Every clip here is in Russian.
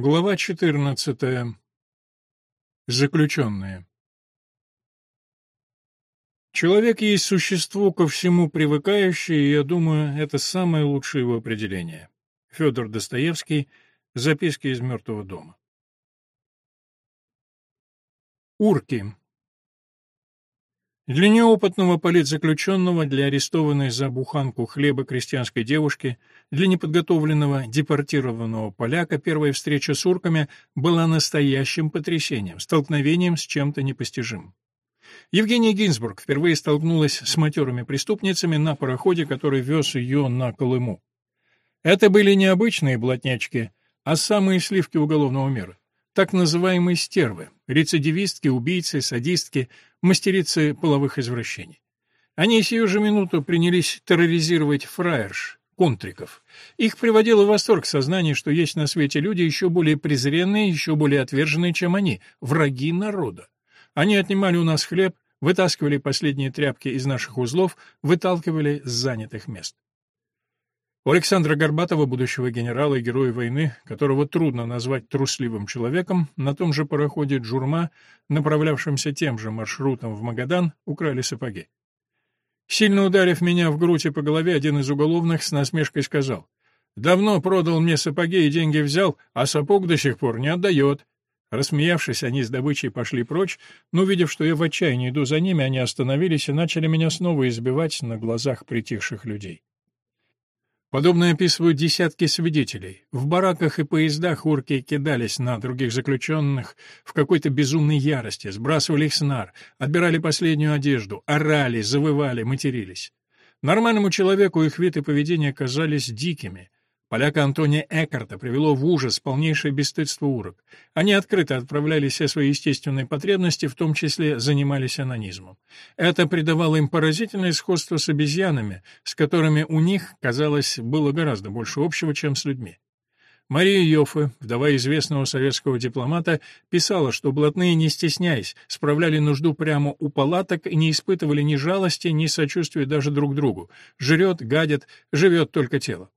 Глава 14. Заключенные. Человек есть существо ко всему привыкающее, и я думаю, это самое лучшее его определение. Федор Достоевский. Записки из мертвого дома. Урки. Для неопытного политзаключенного, для арестованной за буханку хлеба крестьянской девушки, для неподготовленного депортированного поляка первая встреча с урками была настоящим потрясением, столкновением с чем-то непостижимым. Евгения Гинзбург впервые столкнулась с матерыми преступницами на пароходе, который вез ее на Колыму. Это были не обычные блатнячки, а самые сливки уголовного мира так называемые стервы, рецидивистки, убийцы, садистки, мастерицы половых извращений. Они сию же минуту принялись терроризировать фраерш, контриков. Их приводило в восторг сознание, что есть на свете люди еще более презренные, еще более отверженные, чем они, враги народа. Они отнимали у нас хлеб, вытаскивали последние тряпки из наших узлов, выталкивали с занятых мест. У Александра Горбатова, будущего генерала и героя войны, которого трудно назвать трусливым человеком, на том же пароходе «Джурма», направлявшемся тем же маршрутом в Магадан, украли сапоги. Сильно ударив меня в грудь и по голове, один из уголовных с насмешкой сказал, «Давно продал мне сапоги и деньги взял, а сапог до сих пор не отдает». Рассмеявшись, они с добычей пошли прочь, но, увидев, что я в отчаянии иду за ними, они остановились и начали меня снова избивать на глазах притихших людей. Подобное описывают десятки свидетелей. В бараках и поездах урки кидались на других заключенных в какой-то безумной ярости, сбрасывали их с нар, отбирали последнюю одежду, орали, завывали, матерились. Нормальному человеку их вид и поведение казались дикими. Поляка Антония Экарта привело в ужас полнейшее бесстыдство урок. Они открыто отправляли все свои естественные потребности, в том числе занимались анонизмом. Это придавало им поразительное сходство с обезьянами, с которыми у них, казалось, было гораздо больше общего, чем с людьми. Мария Йоффе, вдова известного советского дипломата, писала, что блатные, не стесняясь, справляли нужду прямо у палаток и не испытывали ни жалости, ни сочувствия даже друг другу. Жрет, гадит, живет только тело.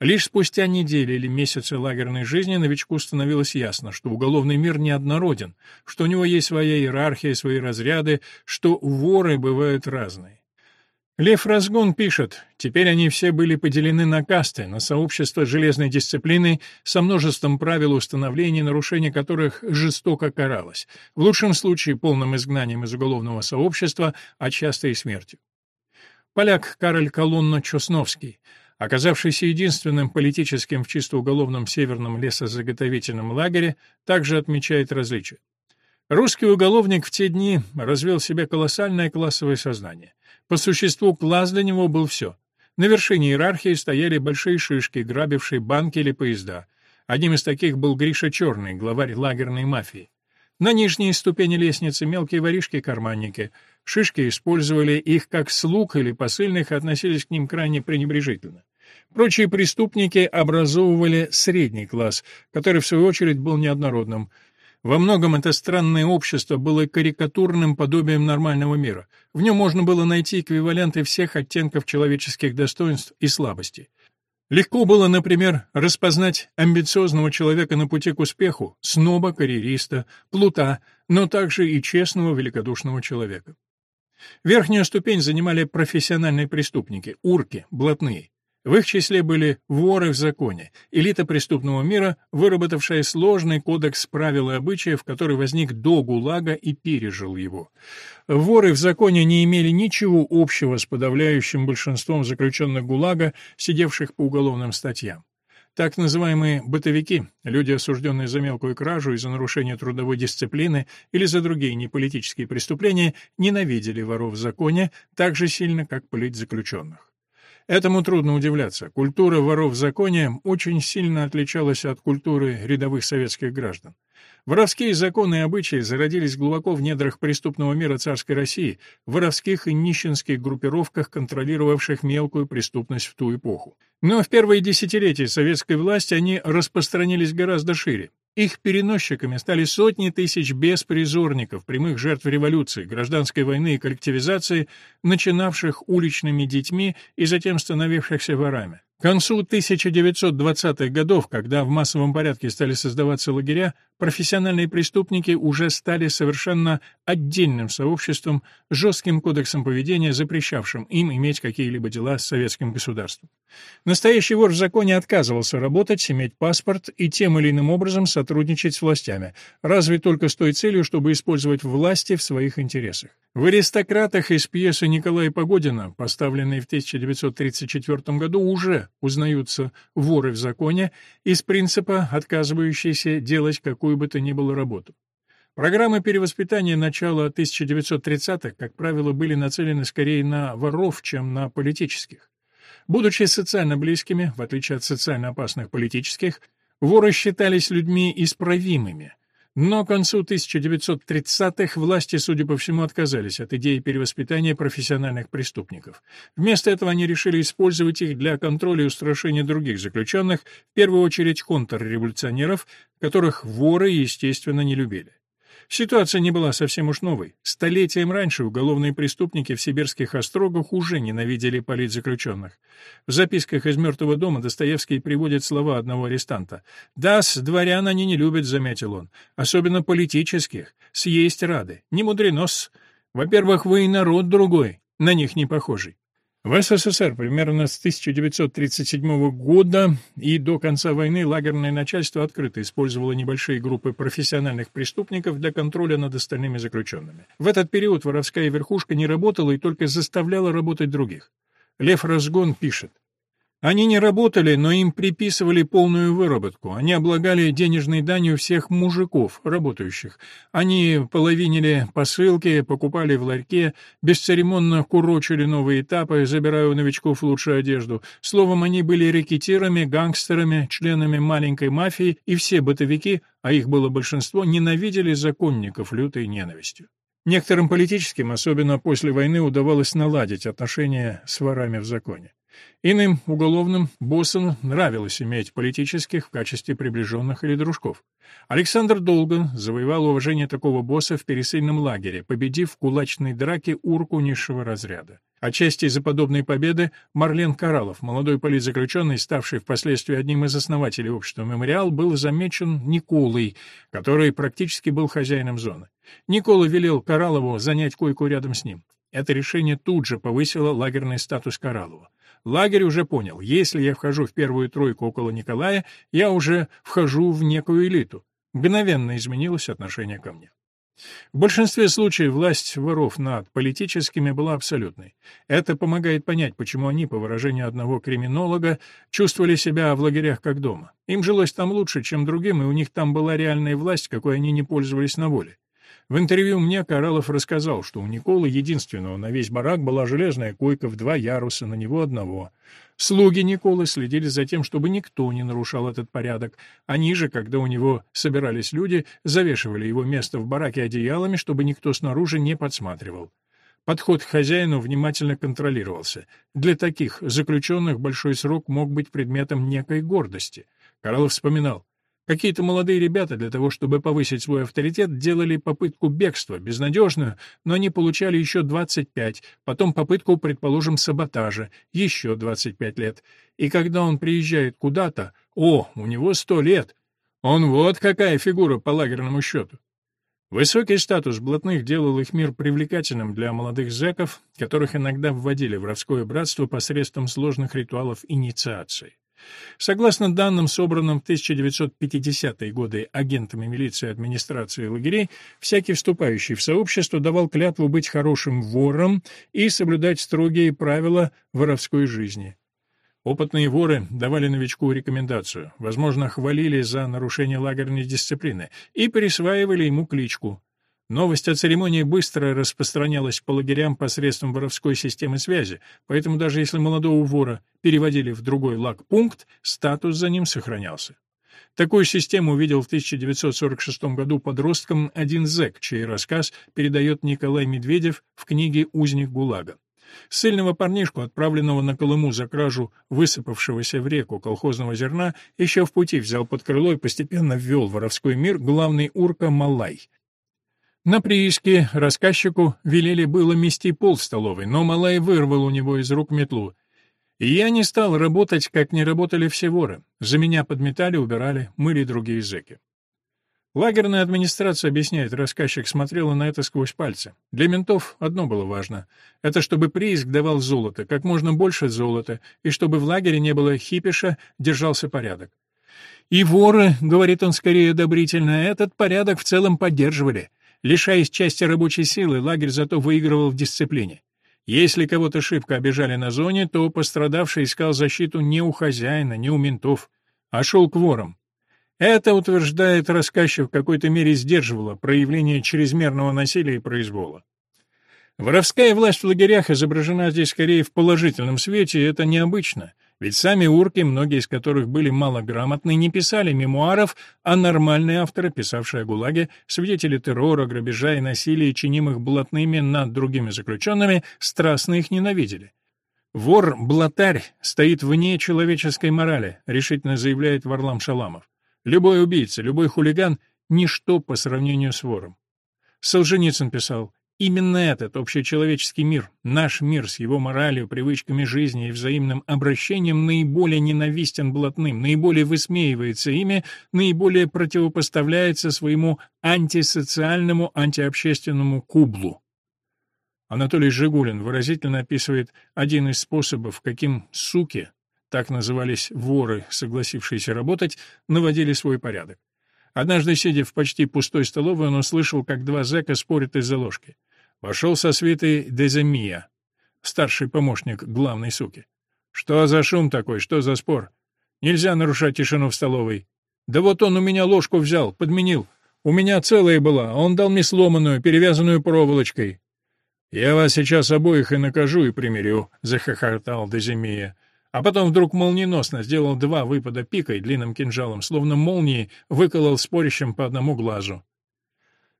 Лишь спустя недели или месяцы лагерной жизни новичку становилось ясно, что уголовный мир неоднороден, что у него есть своя иерархия, свои разряды, что воры бывают разные. Лев Разгон пишет, теперь они все были поделены на касты, на сообщество железной дисциплины со множеством правил установления, нарушение которых жестоко каралось, в лучшем случае полным изгнанием из уголовного сообщества, а часто и смертью. Поляк Кароль Колонно-Чосновский – оказавшийся единственным политическим в чисто уголовном северном лесозаготовительном лагере, также отмечает различия. Русский уголовник в те дни развил в себе колоссальное классовое сознание. По существу класс для него был все. На вершине иерархии стояли большие шишки, грабившие банки или поезда. Одним из таких был Гриша Черный, главарь лагерной мафии. На нижней ступени лестницы мелкие воришки-карманники. Шишки использовали их как слуг или посыльных и относились к ним крайне пренебрежительно. Прочие преступники образовывали средний класс, который, в свою очередь, был неоднородным. Во многом это странное общество было карикатурным подобием нормального мира. В нем можно было найти эквиваленты всех оттенков человеческих достоинств и слабостей. Легко было, например, распознать амбициозного человека на пути к успеху, сноба, карьериста, плута, но также и честного, великодушного человека. Верхнюю ступень занимали профессиональные преступники, урки, блатные. В их числе были воры в законе, элита преступного мира, выработавшая сложный кодекс правил и обычаев, который возник до ГУЛАГа и пережил его. Воры в законе не имели ничего общего с подавляющим большинством заключенных ГУЛАГа, сидевших по уголовным статьям. Так называемые «бытовики», люди, осужденные за мелкую кражу и за нарушение трудовой дисциплины или за другие неполитические преступления, ненавидели воров в законе так же сильно, как политзаключенных. Этому трудно удивляться. Культура воров в законе очень сильно отличалась от культуры рядовых советских граждан. Воровские законы и обычаи зародились глубоко в недрах преступного мира царской России, в воровских и нищенских группировках, контролировавших мелкую преступность в ту эпоху. Но в первые десятилетия советской власти они распространились гораздо шире. Их переносчиками стали сотни тысяч беспризорников, прямых жертв революции, гражданской войны и коллективизации, начинавших уличными детьми и затем становившихся ворами. К концу 1920-х годов, когда в массовом порядке стали создаваться лагеря, профессиональные преступники уже стали совершенно отдельным сообществом жестким кодексом поведения, запрещавшим им иметь какие-либо дела с советским государством. Настоящий вор в законе отказывался работать, иметь паспорт и тем или иным образом сотрудничать с властями, разве только с той целью, чтобы использовать власти в своих интересах. В «Аристократах» из пьесы Николая Погодина, поставленной в 1934 году, уже узнаются воры в законе из принципа, отказывающиеся делать какую бы то ни было работу. Программы перевоспитания начала 1930-х, как правило, были нацелены скорее на воров, чем на политических. Будучи социально близкими, в отличие от социально опасных политических, воры считались людьми исправимыми – но к концу 1930-х власти, судя по всему, отказались от идеи перевоспитания профессиональных преступников. Вместо этого они решили использовать их для контроля и устрашения других заключенных, в первую очередь контрреволюционеров, которых воры, естественно, не любили. Ситуация не была совсем уж новой. Столетием раньше уголовные преступники в сибирских острогах уже ненавидели политзаключенных. В записках из «Мертвого дома» Достоевский приводит слова одного арестанта. «Да-с, дворян они не любят», — заметил он. «Особенно политических. Съесть рады. Не мудрено-с. Во-первых, вы и народ другой, на них не похожий. В СССР примерно с 1937 года и до конца войны лагерное начальство открыто использовало небольшие группы профессиональных преступников для контроля над остальными заключенными. В этот период воровская верхушка не работала и только заставляла работать других. Лев Разгон пишет. Они не работали, но им приписывали полную выработку. Они облагали денежной данью всех мужиков, работающих. Они половинили посылки, покупали в ларьке, бесцеремонно курочили новые этапы, забирая у новичков лучшую одежду. Словом, они были рекетирами, гангстерами, членами маленькой мафии, и все бытовики, а их было большинство, ненавидели законников лютой ненавистью. Некоторым политическим, особенно после войны, удавалось наладить отношения с ворами в законе. Иным уголовным боссам нравилось иметь политических в качестве приближенных или дружков. Александр Долган завоевал уважение такого босса в пересыльном лагере, победив в кулачной драке урку низшего разряда. Отчасти из-за подобной победы Марлен Каралов, молодой политзаключенный, ставший впоследствии одним из основателей общества «Мемориал», был замечен Николой, который практически был хозяином зоны. Никола велел Каралову занять койку рядом с ним. Это решение тут же повысило лагерный статус Каралова. Лагерь уже понял, если я вхожу в первую тройку около Николая, я уже вхожу в некую элиту. Мгновенно изменилось отношение ко мне. В большинстве случаев власть воров над политическими была абсолютной. Это помогает понять, почему они, по выражению одного криминолога, чувствовали себя в лагерях как дома. Им жилось там лучше, чем другим, и у них там была реальная власть, какой они не пользовались на воле. В интервью мне Каралов рассказал, что у Николы единственного на весь барак была железная койка в два яруса, на него одного. Слуги Николы следили за тем, чтобы никто не нарушал этот порядок. Они же, когда у него собирались люди, завешивали его место в бараке одеялами, чтобы никто снаружи не подсматривал. Подход к хозяину внимательно контролировался. Для таких заключенных большой срок мог быть предметом некой гордости. Каралов вспоминал. Какие-то молодые ребята для того, чтобы повысить свой авторитет, делали попытку бегства, безнадежную, но они получали еще 25, потом попытку, предположим, саботажа, еще 25 лет. И когда он приезжает куда-то, о, у него 100 лет, он вот какая фигура по лагерному счету. Высокий статус блатных делал их мир привлекательным для молодых зэков, которых иногда вводили в воровское братство посредством сложных ритуалов инициации. Согласно данным, собранным в 1950-е годы агентами милиции администрации лагерей, всякий вступающий в сообщество давал клятву быть хорошим вором и соблюдать строгие правила воровской жизни. Опытные воры давали новичку рекомендацию, возможно, хвалили за нарушение лагерной дисциплины и присваивали ему кличку Новость о церемонии быстро распространялась по лагерям посредством воровской системы связи, поэтому даже если молодого вора переводили в другой лагпункт, статус за ним сохранялся. Такую систему увидел в 1946 году подростком один зэк, чей рассказ передает Николай Медведев в книге «Узник ГУЛАГа». Сильного парнишку, отправленного на Колыму за кражу высыпавшегося в реку колхозного зерна, еще в пути взял под крыло и постепенно ввел в воровской мир главный урка Малай. На прииске рассказчику велели было мести пол в столовой, но Малай вырвал у него из рук метлу. И я не стал работать, как не работали все воры. За меня подметали, убирали, мыли другие языки. Лагерная администрация, объясняет, рассказчик смотрела на это сквозь пальцы. Для ментов одно было важно. Это чтобы прииск давал золото, как можно больше золота, и чтобы в лагере не было хипиша, держался порядок. И воры, говорит он скорее одобрительно, этот порядок в целом поддерживали. Лишаясь части рабочей силы, лагерь зато выигрывал в дисциплине. Если кого-то шибко обижали на зоне, то пострадавший искал защиту не у хозяина, не у ментов, а шел к ворам. Это, утверждает рассказчик, в какой-то мере сдерживало проявление чрезмерного насилия и произвола. Воровская власть в лагерях изображена здесь скорее в положительном свете, и это необычно, ведь сами урки, многие из которых были малограмотны, не писали мемуаров, а нормальные авторы, писавшие о ГУЛАГе, свидетели террора, грабежа и насилия, чинимых блатными над другими заключенными, страстно их ненавидели. «Вор-блатарь стоит вне человеческой морали», решительно заявляет Варлам Шаламов. Любой убийца, любой хулиган — ничто по сравнению с вором. Солженицын писал, именно этот общечеловеческий мир, наш мир с его моралью, привычками жизни и взаимным обращением наиболее ненавистен блатным, наиболее высмеивается ими, наиболее противопоставляется своему антисоциальному, антиобщественному кублу. Анатолий Жигулин выразительно описывает один из способов, каким суки так назывались воры, согласившиеся работать, наводили свой порядок. Однажды, сидя в почти пустой столовой, он услышал, как два зэка спорят из-за ложки. Вошел со свитой Деземия, старший помощник главной суки. «Что за шум такой? Что за спор? Нельзя нарушать тишину в столовой. Да вот он у меня ложку взял, подменил. У меня целая была, а он дал мне сломанную, перевязанную проволочкой». «Я вас сейчас обоих и накажу, и примирю», — захохотал Деземия а потом вдруг молниеносно сделал два выпада пикой длинным кинжалом, словно молнией выколол спорящим по одному глазу.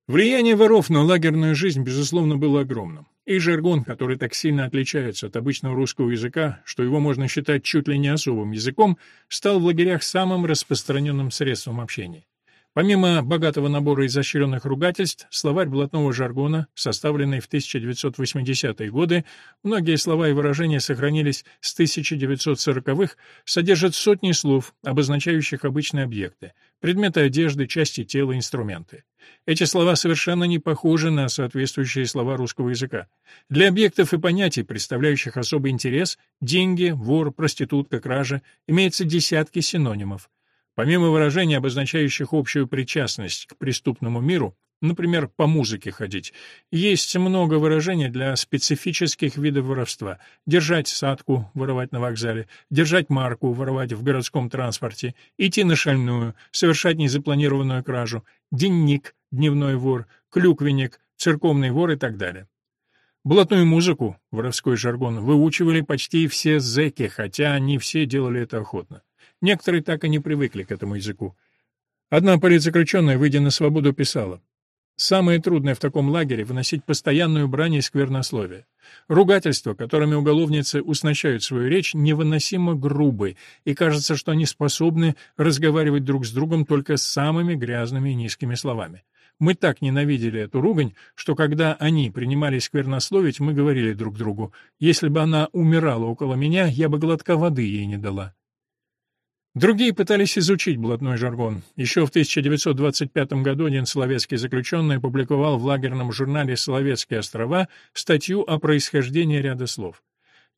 Влияние воров на лагерную жизнь, безусловно, было огромным. И жаргон, который так сильно отличается от обычного русского языка, что его можно считать чуть ли не особым языком, стал в лагерях самым распространенным средством общения. Помимо богатого набора изощренных ругательств, словарь блатного жаргона, составленный в 1980-е годы, многие слова и выражения сохранились с 1940-х, содержит сотни слов, обозначающих обычные объекты, предметы одежды, части тела, инструменты. Эти слова совершенно не похожи на соответствующие слова русского языка. Для объектов и понятий, представляющих особый интерес, деньги, вор, проститутка, кража, имеется десятки синонимов. Помимо выражений, обозначающих общую причастность к преступному миру, например, по музыке ходить, есть много выражений для специфических видов воровства. Держать садку, воровать на вокзале, держать марку, воровать в городском транспорте, идти на шальную, совершать незапланированную кражу, денник, дневной вор, клюквенник, церковный вор и так далее. Блатную музыку, воровской жаргон, выучивали почти все зэки, хотя не все делали это охотно. Некоторые так и не привыкли к этому языку. Одна политзаключенная, выйдя на свободу, писала, «Самое трудное в таком лагере — выносить постоянную брань и сквернословие. Ругательства, которыми уголовницы уснащают свою речь, невыносимо грубы, и кажется, что они способны разговаривать друг с другом только самыми грязными и низкими словами. Мы так ненавидели эту ругань, что когда они принимались сквернословить, мы говорили друг другу, «Если бы она умирала около меня, я бы глотка воды ей не дала». Другие пытались изучить блатной жаргон. Еще в 1925 году один соловецкий заключенный опубликовал в лагерном журнале «Соловецкие острова» статью о происхождении ряда слов.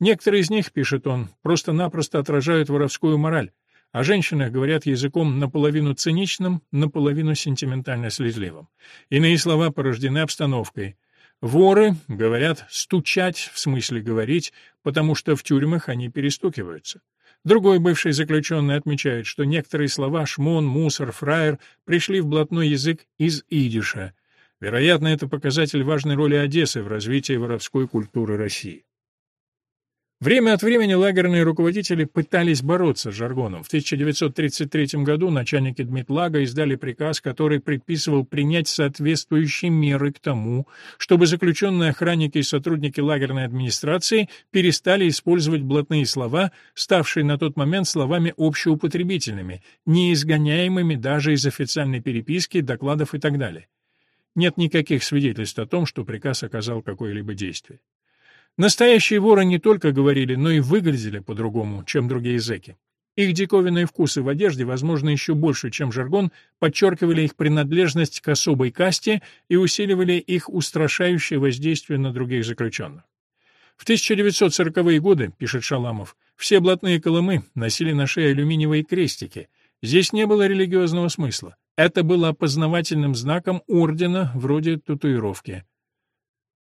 Некоторые из них, пишет он, просто-напросто отражают воровскую мораль. О женщинах говорят языком наполовину циничным, наполовину сентиментально-слезливым. Иные слова порождены обстановкой. Воры, говорят, стучать, в смысле говорить, потому что в тюрьмах они перестукиваются. Другой бывший заключенный отмечает, что некоторые слова «шмон», «мусор», «фраер» пришли в блатной язык из идиша. Вероятно, это показатель важной роли Одессы в развитии воровской культуры России. Время от времени лагерные руководители пытались бороться с жаргоном. В 1933 году начальники Дмитлага издали приказ, который предписывал принять соответствующие меры к тому, чтобы заключенные охранники и сотрудники лагерной администрации перестали использовать блатные слова, ставшие на тот момент словами общеупотребительными, неизгоняемыми даже из официальной переписки, докладов и так далее. Нет никаких свидетельств о том, что приказ оказал какое-либо действие. Настоящие воры не только говорили, но и выглядели по-другому, чем другие зэки. Их диковинные вкусы в одежде, возможно, еще больше, чем жаргон, подчеркивали их принадлежность к особой касте и усиливали их устрашающее воздействие на других заключенных. В 1940-е годы, пишет Шаламов, все блатные колымы носили на шее алюминиевые крестики. Здесь не было религиозного смысла. Это было опознавательным знаком ордена, вроде татуировки.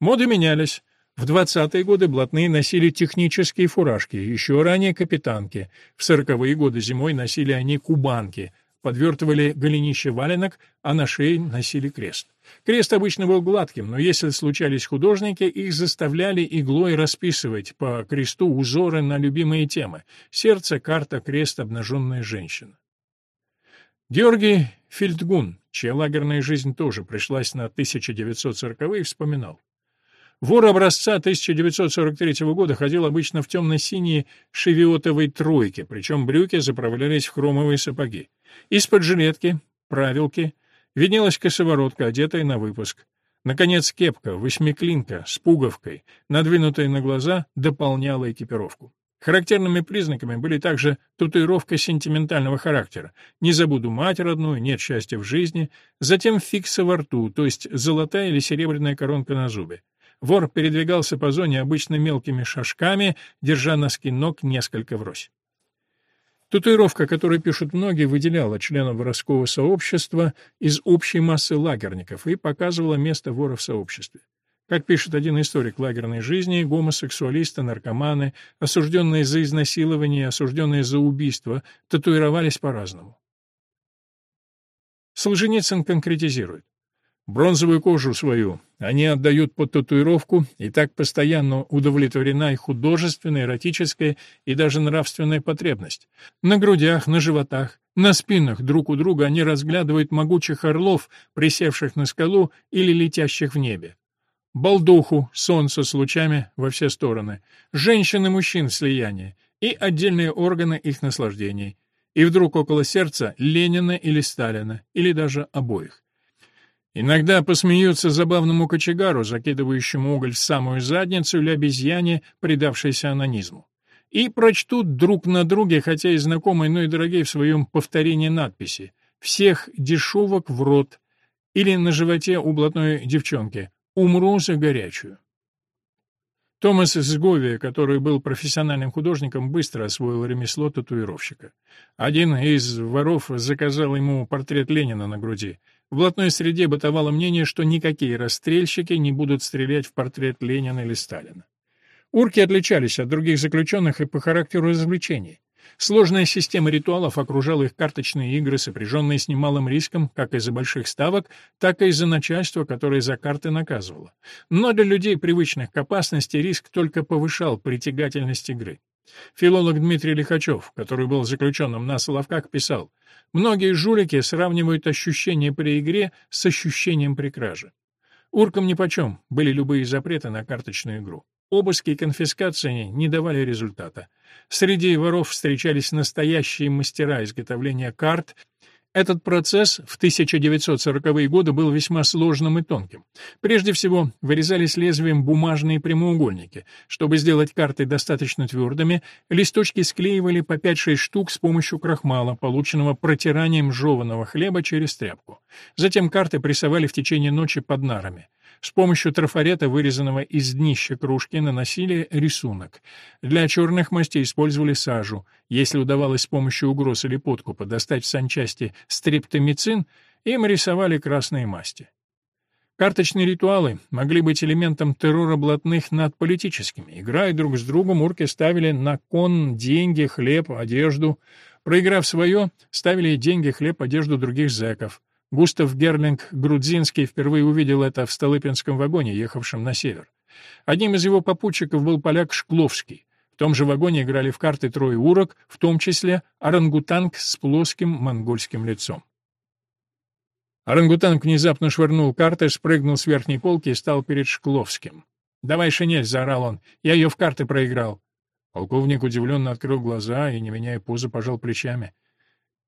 Моды менялись. В 20-е годы блатные носили технические фуражки, еще ранее капитанки. В 40-е годы зимой носили они кубанки, подвертывали голенище валенок, а на шее носили крест. Крест обычно был гладким, но если случались художники, их заставляли иглой расписывать по кресту узоры на любимые темы — сердце, карта, крест, обнаженная женщина. Георгий Фельдгун, чья лагерная жизнь тоже пришлась на 1940-е, вспоминал. Вор образца 1943 года ходил обычно в темно-синей шевиотовой тройке, причем брюки заправлялись в хромовые сапоги. Из-под жилетки, правилки, виднелась косоворотка, одетая на выпуск. Наконец, кепка, восьмиклинка, с пуговкой, надвинутая на глаза, дополняла экипировку. Характерными признаками были также татуировка сентиментального характера «не забуду мать родную», «нет счастья в жизни», затем фикса во рту, то есть золотая или серебряная коронка на зубе. Вор передвигался по зоне обычно мелкими шажками, держа носки ног несколько врозь. Татуировка, которую пишут многие, выделяла члена воровского сообщества из общей массы лагерников и показывала место вора в сообществе. Как пишет один историк лагерной жизни, гомосексуалисты, наркоманы, осужденные за изнасилование, осужденные за убийство, татуировались по-разному. Солженицын конкретизирует. Бронзовую кожу свою они отдают под татуировку, и так постоянно удовлетворена их художественная, эротическая и даже нравственная потребность. На грудях, на животах, на спинах друг у друга они разглядывают могучих орлов, присевших на скалу или летящих в небе. Балдуху, солнце с лучами во все стороны, женщин и мужчин слияние и отдельные органы их наслаждений. И вдруг около сердца Ленина или Сталина, или даже обоих. Иногда посмеются забавному кочегару, закидывающему уголь в самую задницу или обезьяне, предавшейся анонизму. И прочтут друг на друге, хотя и знакомые, но и дорогие в своем повторении надписи «Всех дешевок в рот» или на животе у блатной девчонки «Умру за горячую». Томас Сговия, который был профессиональным художником, быстро освоил ремесло татуировщика. Один из воров заказал ему портрет Ленина на груди — в блатной среде бытовало мнение, что никакие расстрельщики не будут стрелять в портрет Ленина или Сталина. Урки отличались от других заключенных и по характеру развлечений. Сложная система ритуалов окружала их карточные игры, сопряженные с немалым риском как из-за больших ставок, так и из-за начальства, которое за карты наказывало. Но для людей, привычных к опасности, риск только повышал притягательность игры. Филолог Дмитрий Лихачев, который был заключенным на Соловках, писал, «Многие жулики сравнивают ощущение при игре с ощущением при краже. Уркам нипочем были любые запреты на карточную игру. Обыски и конфискации не давали результата. Среди воров встречались настоящие мастера изготовления карт этот процесс в 1940-е годы был весьма сложным и тонким. Прежде всего, вырезались лезвием бумажные прямоугольники. Чтобы сделать карты достаточно твердыми, листочки склеивали по 5-6 штук с помощью крахмала, полученного протиранием жеванного хлеба через тряпку. Затем карты прессовали в течение ночи под нарами. С помощью трафарета, вырезанного из днища кружки, наносили рисунок. Для черных мастей использовали сажу. Если удавалось с помощью угроз или подкупа достать в санчасти стриптомицин, им рисовали красные масти. Карточные ритуалы могли быть элементом террора блатных над политическими. Играя друг с другом, урки ставили на кон деньги, хлеб, одежду. Проиграв свое, ставили деньги, хлеб, одежду других зэков. Густав Герлинг Грудзинский впервые увидел это в Столыпинском вагоне, ехавшем на север. Одним из его попутчиков был поляк Шкловский. В том же вагоне играли в карты трое урок, в том числе орангутанг с плоским монгольским лицом. Орангутанг внезапно швырнул карты, спрыгнул с верхней полки и стал перед Шкловским. «Давай шинель!» — заорал он. «Я ее в карты проиграл». Полковник удивленно открыл глаза и, не меняя позы, пожал плечами.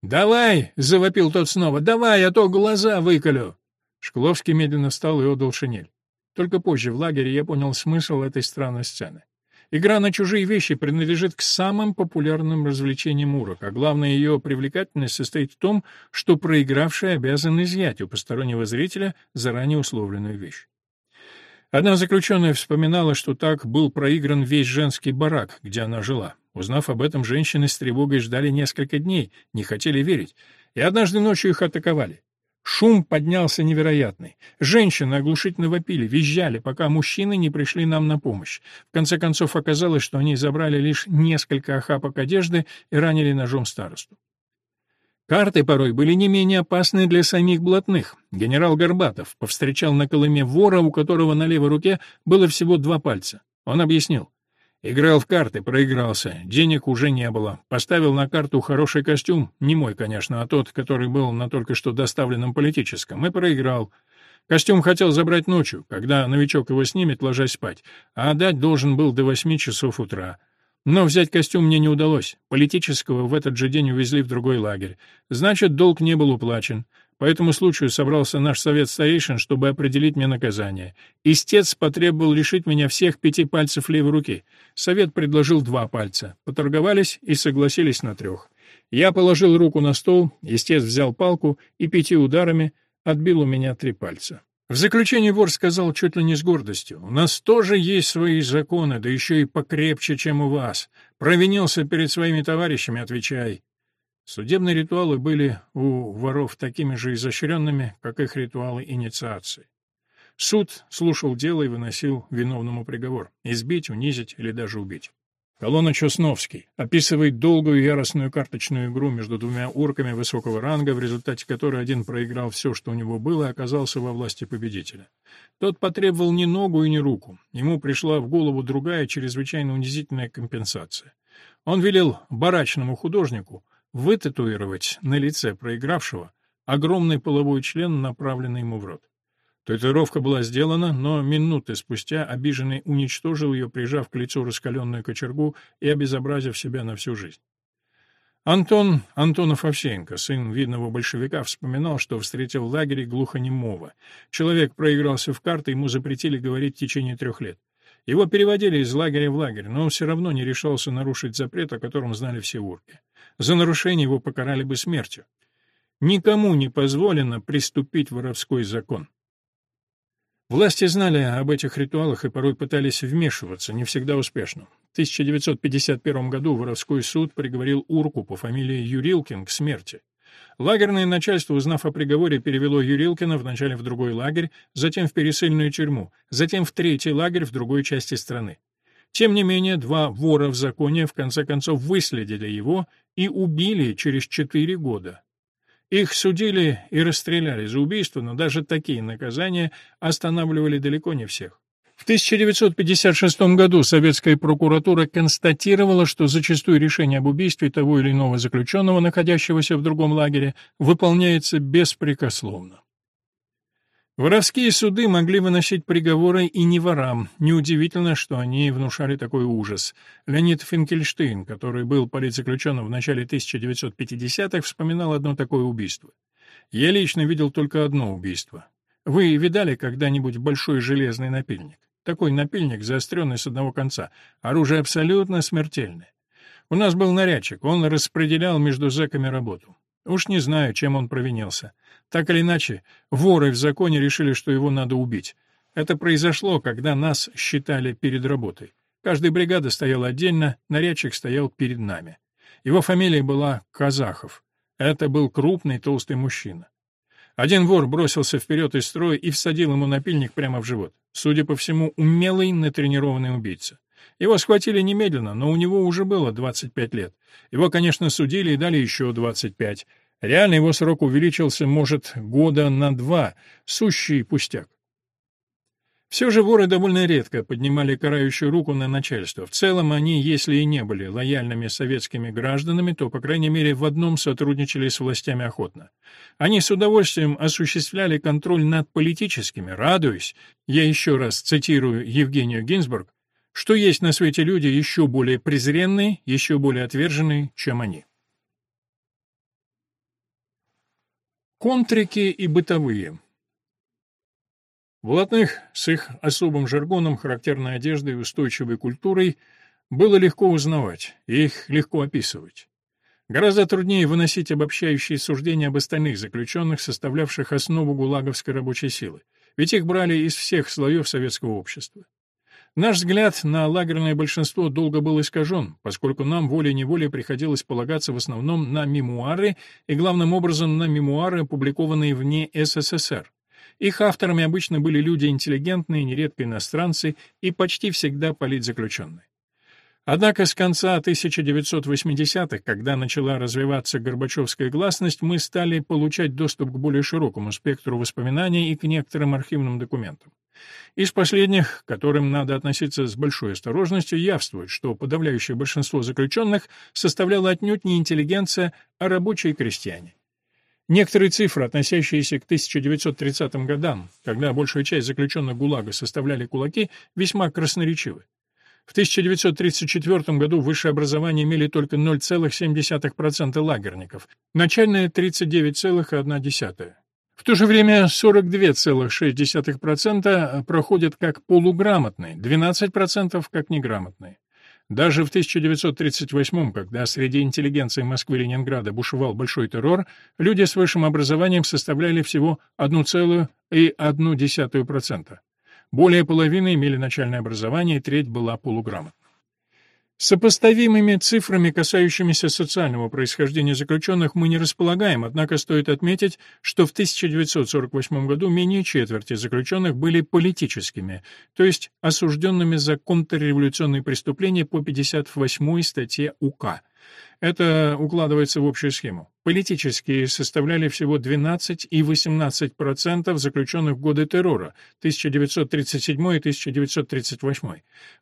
«Давай!» — завопил тот снова. «Давай, а то глаза выколю!» Шкловский медленно встал и отдал шинель. Только позже в лагере я понял смысл этой странной сцены. Игра на чужие вещи принадлежит к самым популярным развлечениям урок, а главная ее привлекательность состоит в том, что проигравший обязан изъять у постороннего зрителя заранее условленную вещь. Одна заключенная вспоминала, что так был проигран весь женский барак, где она жила. Узнав об этом, женщины с тревогой ждали несколько дней, не хотели верить, и однажды ночью их атаковали. Шум поднялся невероятный. Женщины оглушительно вопили, визжали, пока мужчины не пришли нам на помощь. В конце концов оказалось, что они забрали лишь несколько охапок одежды и ранили ножом старосту. Карты порой были не менее опасны для самих блатных. Генерал Горбатов повстречал на Колыме вора, у которого на левой руке было всего два пальца. Он объяснил. Играл в карты, проигрался, денег уже не было. Поставил на карту хороший костюм, не мой, конечно, а тот, который был на только что доставленном политическом, и проиграл. Костюм хотел забрать ночью, когда новичок его снимет, ложась спать, а отдать должен был до восьми часов утра. Но взять костюм мне не удалось. Политического в этот же день увезли в другой лагерь. Значит, долг не был уплачен. По этому случаю собрался наш совет старейшин, чтобы определить мне наказание. Истец потребовал лишить меня всех пяти пальцев левой руки. Совет предложил два пальца. Поторговались и согласились на трех. Я положил руку на стол, истец взял палку и пяти ударами отбил у меня три пальца. В заключение вор сказал чуть ли не с гордостью. «У нас тоже есть свои законы, да еще и покрепче, чем у вас. Провинился перед своими товарищами, отвечай. Судебные ритуалы были у воров такими же изощренными, как их ритуалы инициации. Суд слушал дело и выносил виновному приговор — избить, унизить или даже убить. Колонна Чесновский описывает долгую яростную карточную игру между двумя урками высокого ранга, в результате которой один проиграл все, что у него было, и оказался во власти победителя. Тот потребовал ни ногу и ни руку. Ему пришла в голову другая, чрезвычайно унизительная компенсация. Он велел барачному художнику — вытатуировать на лице проигравшего огромный половой член, направленный ему в рот. Татуировка была сделана, но минуты спустя обиженный уничтожил ее, прижав к лицу раскаленную кочергу и обезобразив себя на всю жизнь. Антон Антонов-Овсеенко, сын видного большевика, вспоминал, что встретил в лагере глухонемого. Человек проигрался в карты, ему запретили говорить в течение трех лет. Его переводили из лагеря в лагерь, но он все равно не решался нарушить запрет, о котором знали все урки. За нарушение его покарали бы смертью. Никому не позволено приступить воровской закон. Власти знали об этих ритуалах и порой пытались вмешиваться, не всегда успешно. В 1951 году воровской суд приговорил урку по фамилии Юрилкин к смерти. Лагерное начальство, узнав о приговоре, перевело Юрилкина вначале в другой лагерь, затем в пересыльную тюрьму, затем в третий лагерь в другой части страны. Тем не менее, два вора в законе в конце концов выследили его и убили через четыре года. Их судили и расстреляли за убийство, но даже такие наказания останавливали далеко не всех. В 1956 году советская прокуратура констатировала, что зачастую решение об убийстве того или иного заключенного, находящегося в другом лагере, выполняется беспрекословно. Воровские суды могли выносить приговоры и не ворам. Неудивительно, что они внушали такой ужас. Леонид Финкельштейн, который был политзаключенным в начале 1950-х, вспоминал одно такое убийство. «Я лично видел только одно убийство. Вы видали когда-нибудь большой железный напильник? Такой напильник, заостренный с одного конца. Оружие абсолютно смертельное. У нас был нарядчик, он распределял между зэками работу. Уж не знаю, чем он провинился. Так или иначе, воры в законе решили, что его надо убить. Это произошло, когда нас считали перед работой. Каждая бригада стояла отдельно, нарядчик стоял перед нами. Его фамилия была Казахов. Это был крупный толстый мужчина. Один вор бросился вперед из строя и всадил ему напильник прямо в живот. Судя по всему, умелый, натренированный убийца. Его схватили немедленно, но у него уже было 25 лет. Его, конечно, судили и дали еще 25. Реально его срок увеличился, может, года на два. Сущий пустяк. Все же воры довольно редко поднимали карающую руку на начальство. В целом они, если и не были лояльными советскими гражданами, то, по крайней мере, в одном сотрудничали с властями охотно. Они с удовольствием осуществляли контроль над политическими, радуясь, я еще раз цитирую Евгению Гинзбург, что есть на свете люди еще более презренные, еще более отверженные, чем они. Контрики и бытовые Блатных с их особым жаргоном, характерной одеждой и устойчивой культурой было легко узнавать, их легко описывать. Гораздо труднее выносить обобщающие суждения об остальных заключенных, составлявших основу гулаговской рабочей силы, ведь их брали из всех слоев советского общества. Наш взгляд на лагерное большинство долго был искажен, поскольку нам волей-неволей приходилось полагаться в основном на мемуары и, главным образом, на мемуары, опубликованные вне СССР. Их авторами обычно были люди интеллигентные, нередко иностранцы и почти всегда политзаключенные. Однако с конца 1980-х, когда начала развиваться горбачевская гласность, мы стали получать доступ к более широкому спектру воспоминаний и к некоторым архивным документам. Из последних, к которым надо относиться с большой осторожностью, явствует, что подавляющее большинство заключенных составляло отнюдь не интеллигенция, а рабочие крестьяне. Некоторые цифры, относящиеся к 1930 годам, когда большая часть заключенных ГУЛАГа составляли кулаки, весьма красноречивы. В 1934 году высшее образование имели только 0,7% лагерников, начальное — 39,1%. В то же время 42,6% проходят как полуграмотные, 12% как неграмотные. Даже в 1938 когда среди интеллигенции Москвы и Ленинграда бушевал большой террор, люди с высшим образованием составляли всего 1,1%. Более половины имели начальное образование, треть была полуграмотной. Сопоставимыми цифрами, касающимися социального происхождения заключенных, мы не располагаем, однако стоит отметить, что в 1948 году менее четверти заключенных были политическими, то есть осужденными за контрреволюционные преступления по 58 статье УК. Это укладывается в общую схему. Политические составляли всего 12 и 18% заключенных в годы террора 1937 и 1938.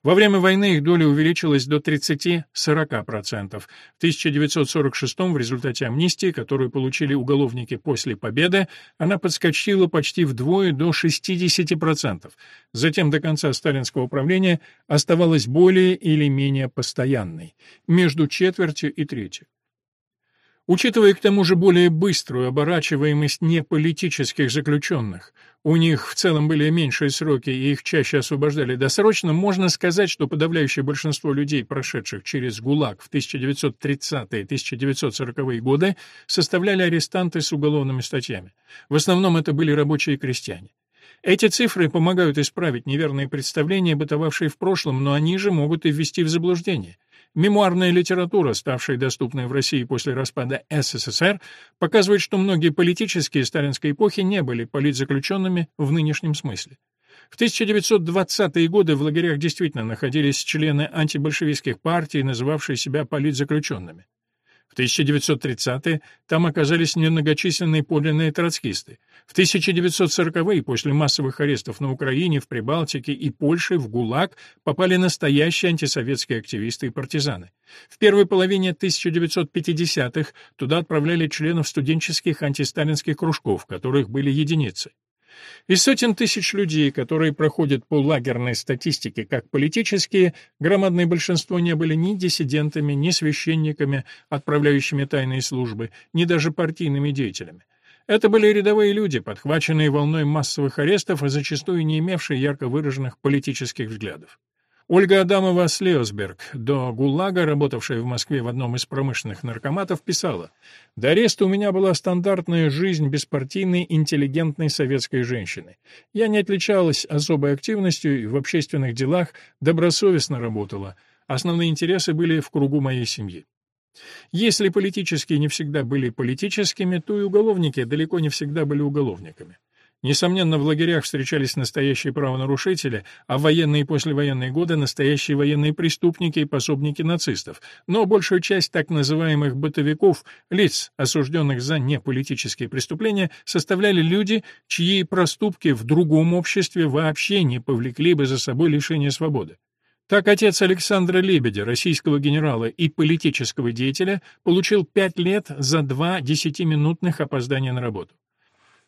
Во время войны их доля увеличилась до 30-40%. В 1946 в результате амнистии, которую получили уголовники после победы, она подскочила почти вдвое до 60%. Затем до конца сталинского правления оставалась более или менее постоянной, между четвертью и третью. Учитывая к тому же более быструю оборачиваемость неполитических заключенных, у них в целом были меньшие сроки и их чаще освобождали досрочно, можно сказать, что подавляющее большинство людей, прошедших через ГУЛАГ в 1930-1940-е годы, составляли арестанты с уголовными статьями. В основном это были рабочие и крестьяне. Эти цифры помогают исправить неверные представления, бытовавшие в прошлом, но они же могут и ввести в заблуждение. Мемуарная литература, ставшая доступной в России после распада СССР, показывает, что многие политические сталинской эпохи не были политзаключенными в нынешнем смысле. В 1920-е годы в лагерях действительно находились члены антибольшевистских партий, называвшие себя политзаключенными. В 1930-е там оказались немногочисленные подлинные троцкисты. В 1940-е, после массовых арестов на Украине, в Прибалтике и Польше, в ГУЛАГ попали настоящие антисоветские активисты и партизаны. В первой половине 1950-х туда отправляли членов студенческих антисталинских кружков, которых были единицы. Из сотен тысяч людей, которые проходят по лагерной статистике как политические, громадное большинство не были ни диссидентами, ни священниками, отправляющими тайные службы, ни даже партийными деятелями. Это были рядовые люди, подхваченные волной массовых арестов и зачастую не имевшие ярко выраженных политических взглядов. Ольга Адамова Слеосберг, до ГУЛАГа, работавшая в Москве в одном из промышленных наркоматов, писала «До ареста у меня была стандартная жизнь беспартийной, интеллигентной советской женщины. Я не отличалась особой активностью и в общественных делах добросовестно работала. Основные интересы были в кругу моей семьи. Если политические не всегда были политическими, то и уголовники далеко не всегда были уголовниками. Несомненно, в лагерях встречались настоящие правонарушители, а в военные и послевоенные годы настоящие военные преступники и пособники нацистов. Но большую часть так называемых «бытовиков», лиц, осужденных за неполитические преступления, составляли люди, чьи проступки в другом обществе вообще не повлекли бы за собой лишение свободы. Так отец Александра Лебедя, российского генерала и политического деятеля, получил пять лет за два десятиминутных опоздания на работу.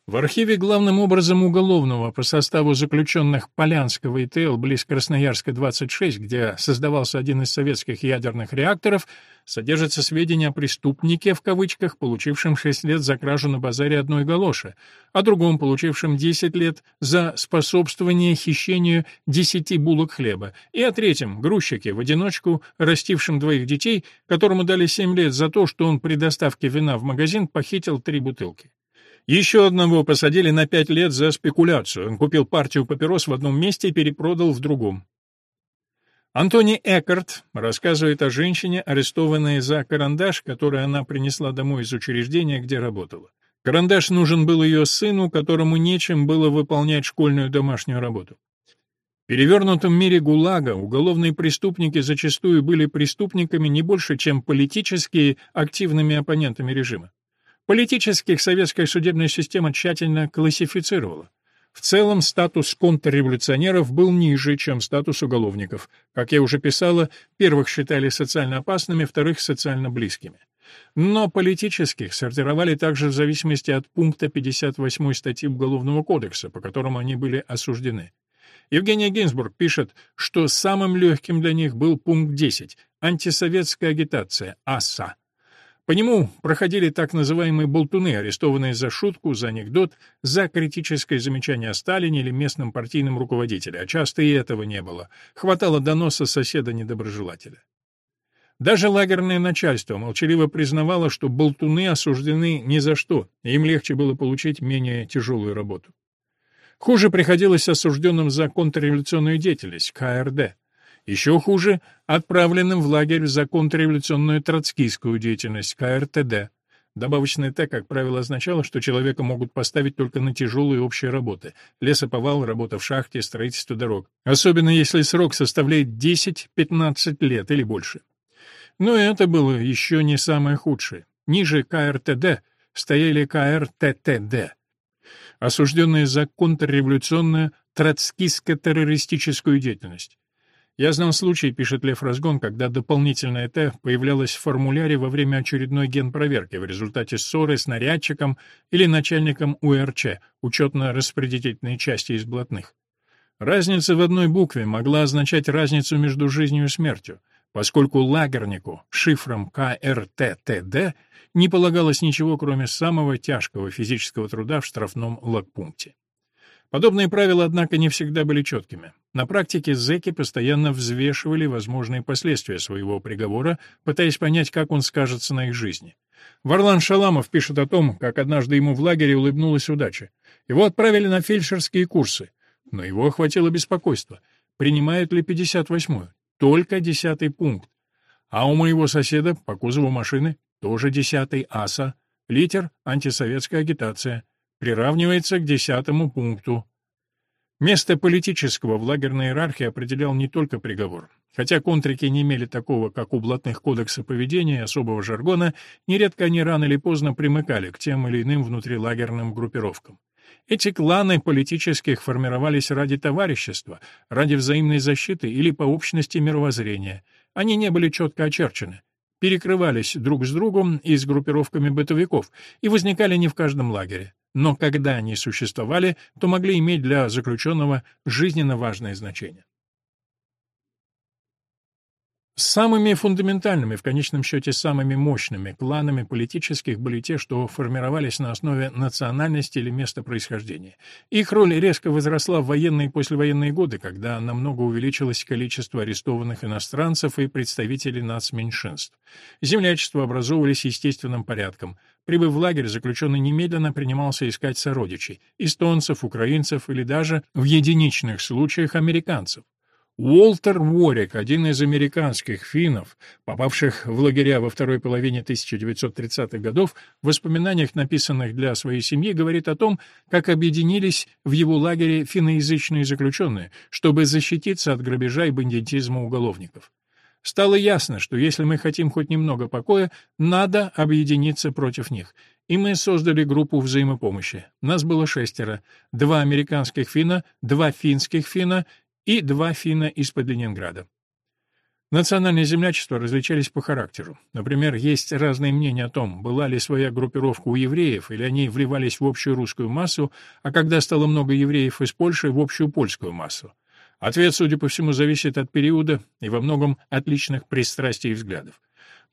В архиве главным образом уголовного по составу заключенных Полянского и ТЛ близ Красноярска 26, где создавался один из советских ядерных реакторов, содержатся сведения о преступнике в кавычках, получившем 6 лет за кражу на базаре одной галоши, о другом, получившем 10 лет за способствование хищению 10 булок хлеба, и о третьем, грузчике в одиночку, растившем двоих детей, которому дали 7 лет за то, что он при доставке вина в магазин похитил три бутылки. Еще одного посадили на пять лет за спекуляцию. Он купил партию папирос в одном месте и перепродал в другом. Антони Эккарт рассказывает о женщине, арестованной за карандаш, который она принесла домой из учреждения, где работала. Карандаш нужен был ее сыну, которому нечем было выполнять школьную домашнюю работу. В перевернутом мире ГУЛАГа уголовные преступники зачастую были преступниками не больше, чем политически активными оппонентами режима. Политических советская судебная система тщательно классифицировала. В целом статус контрреволюционеров был ниже, чем статус уголовников. Как я уже писала, первых считали социально опасными, вторых — социально близкими. Но политических сортировали также в зависимости от пункта 58 статьи Уголовного кодекса, по которому они были осуждены. Евгения Гинзбург пишет, что самым легким для них был пункт 10 — антисоветская агитация, АСА. По нему проходили так называемые болтуны, арестованные за шутку, за анекдот, за критическое замечание о Сталине или местном партийном руководителе, а часто и этого не было. Хватало доноса соседа-недоброжелателя. Даже лагерное начальство молчаливо признавало, что болтуны осуждены ни за что, им легче было получить менее тяжелую работу. Хуже приходилось осужденным за контрреволюционную деятельность, КРД. Еще хуже — отправленным в лагерь за контрреволюционную троцкийскую деятельность, КРТД. Добавочное «Т», как правило, означало, что человека могут поставить только на тяжелые общие работы — лесоповал, работа в шахте, строительство дорог. Особенно если срок составляет 10-15 лет или больше. Но это было еще не самое худшее. Ниже КРТД стояли КРТТД, осужденные за контрреволюционную троцкистско-террористическую деятельность. Я знал случай, пишет Лев Разгон, когда дополнительное «Т» появлялось в формуляре во время очередной генпроверки в результате ссоры с нарядчиком или начальником УРЧ, учетно-распределительной части из блатных. Разница в одной букве могла означать разницу между жизнью и смертью, поскольку лагернику шифром КРТТД не полагалось ничего, кроме самого тяжкого физического труда в штрафном лагпункте. Подобные правила, однако, не всегда были четкими. На практике зэки постоянно взвешивали возможные последствия своего приговора, пытаясь понять, как он скажется на их жизни. Варлан Шаламов пишет о том, как однажды ему в лагере улыбнулась удача. Его отправили на фельдшерские курсы, но его охватило беспокойство. Принимают ли 58-ю? Только десятый пункт. А у моего соседа по кузову машины тоже десятый АСА. Литер — антисоветская агитация приравнивается к десятому пункту. Место политического в лагерной иерархии определял не только приговор. Хотя контрики не имели такого, как у блатных кодекса поведения и особого жаргона, нередко они рано или поздно примыкали к тем или иным внутрилагерным группировкам. Эти кланы политических формировались ради товарищества, ради взаимной защиты или по общности мировоззрения. Они не были четко очерчены, перекрывались друг с другом и с группировками бытовиков и возникали не в каждом лагере но когда они существовали, то могли иметь для заключенного жизненно важное значение. Самыми фундаментальными, в конечном счете самыми мощными кланами политических были те, что формировались на основе национальности или места происхождения. Их роль резко возросла в военные и послевоенные годы, когда намного увеличилось количество арестованных иностранцев и представителей нацменьшинств. Землячества образовывались естественным порядком. Прибыв в лагерь, заключенный немедленно принимался искать сородичей — эстонцев, украинцев или даже, в единичных случаях, американцев. Уолтер Уорик, один из американских финнов, попавших в лагеря во второй половине 1930-х годов, в воспоминаниях, написанных для своей семьи, говорит о том, как объединились в его лагере финноязычные заключенные, чтобы защититься от грабежа и бандитизма уголовников. Стало ясно, что если мы хотим хоть немного покоя, надо объединиться против них. И мы создали группу взаимопомощи. Нас было шестеро. Два американских финна, два финских финна и два финна из-под Ленинграда. Национальные землячества различались по характеру. Например, есть разные мнения о том, была ли своя группировка у евреев, или они вливались в общую русскую массу, а когда стало много евреев из Польши, в общую польскую массу. Ответ, судя по всему, зависит от периода и во многом от личных пристрастий и взглядов.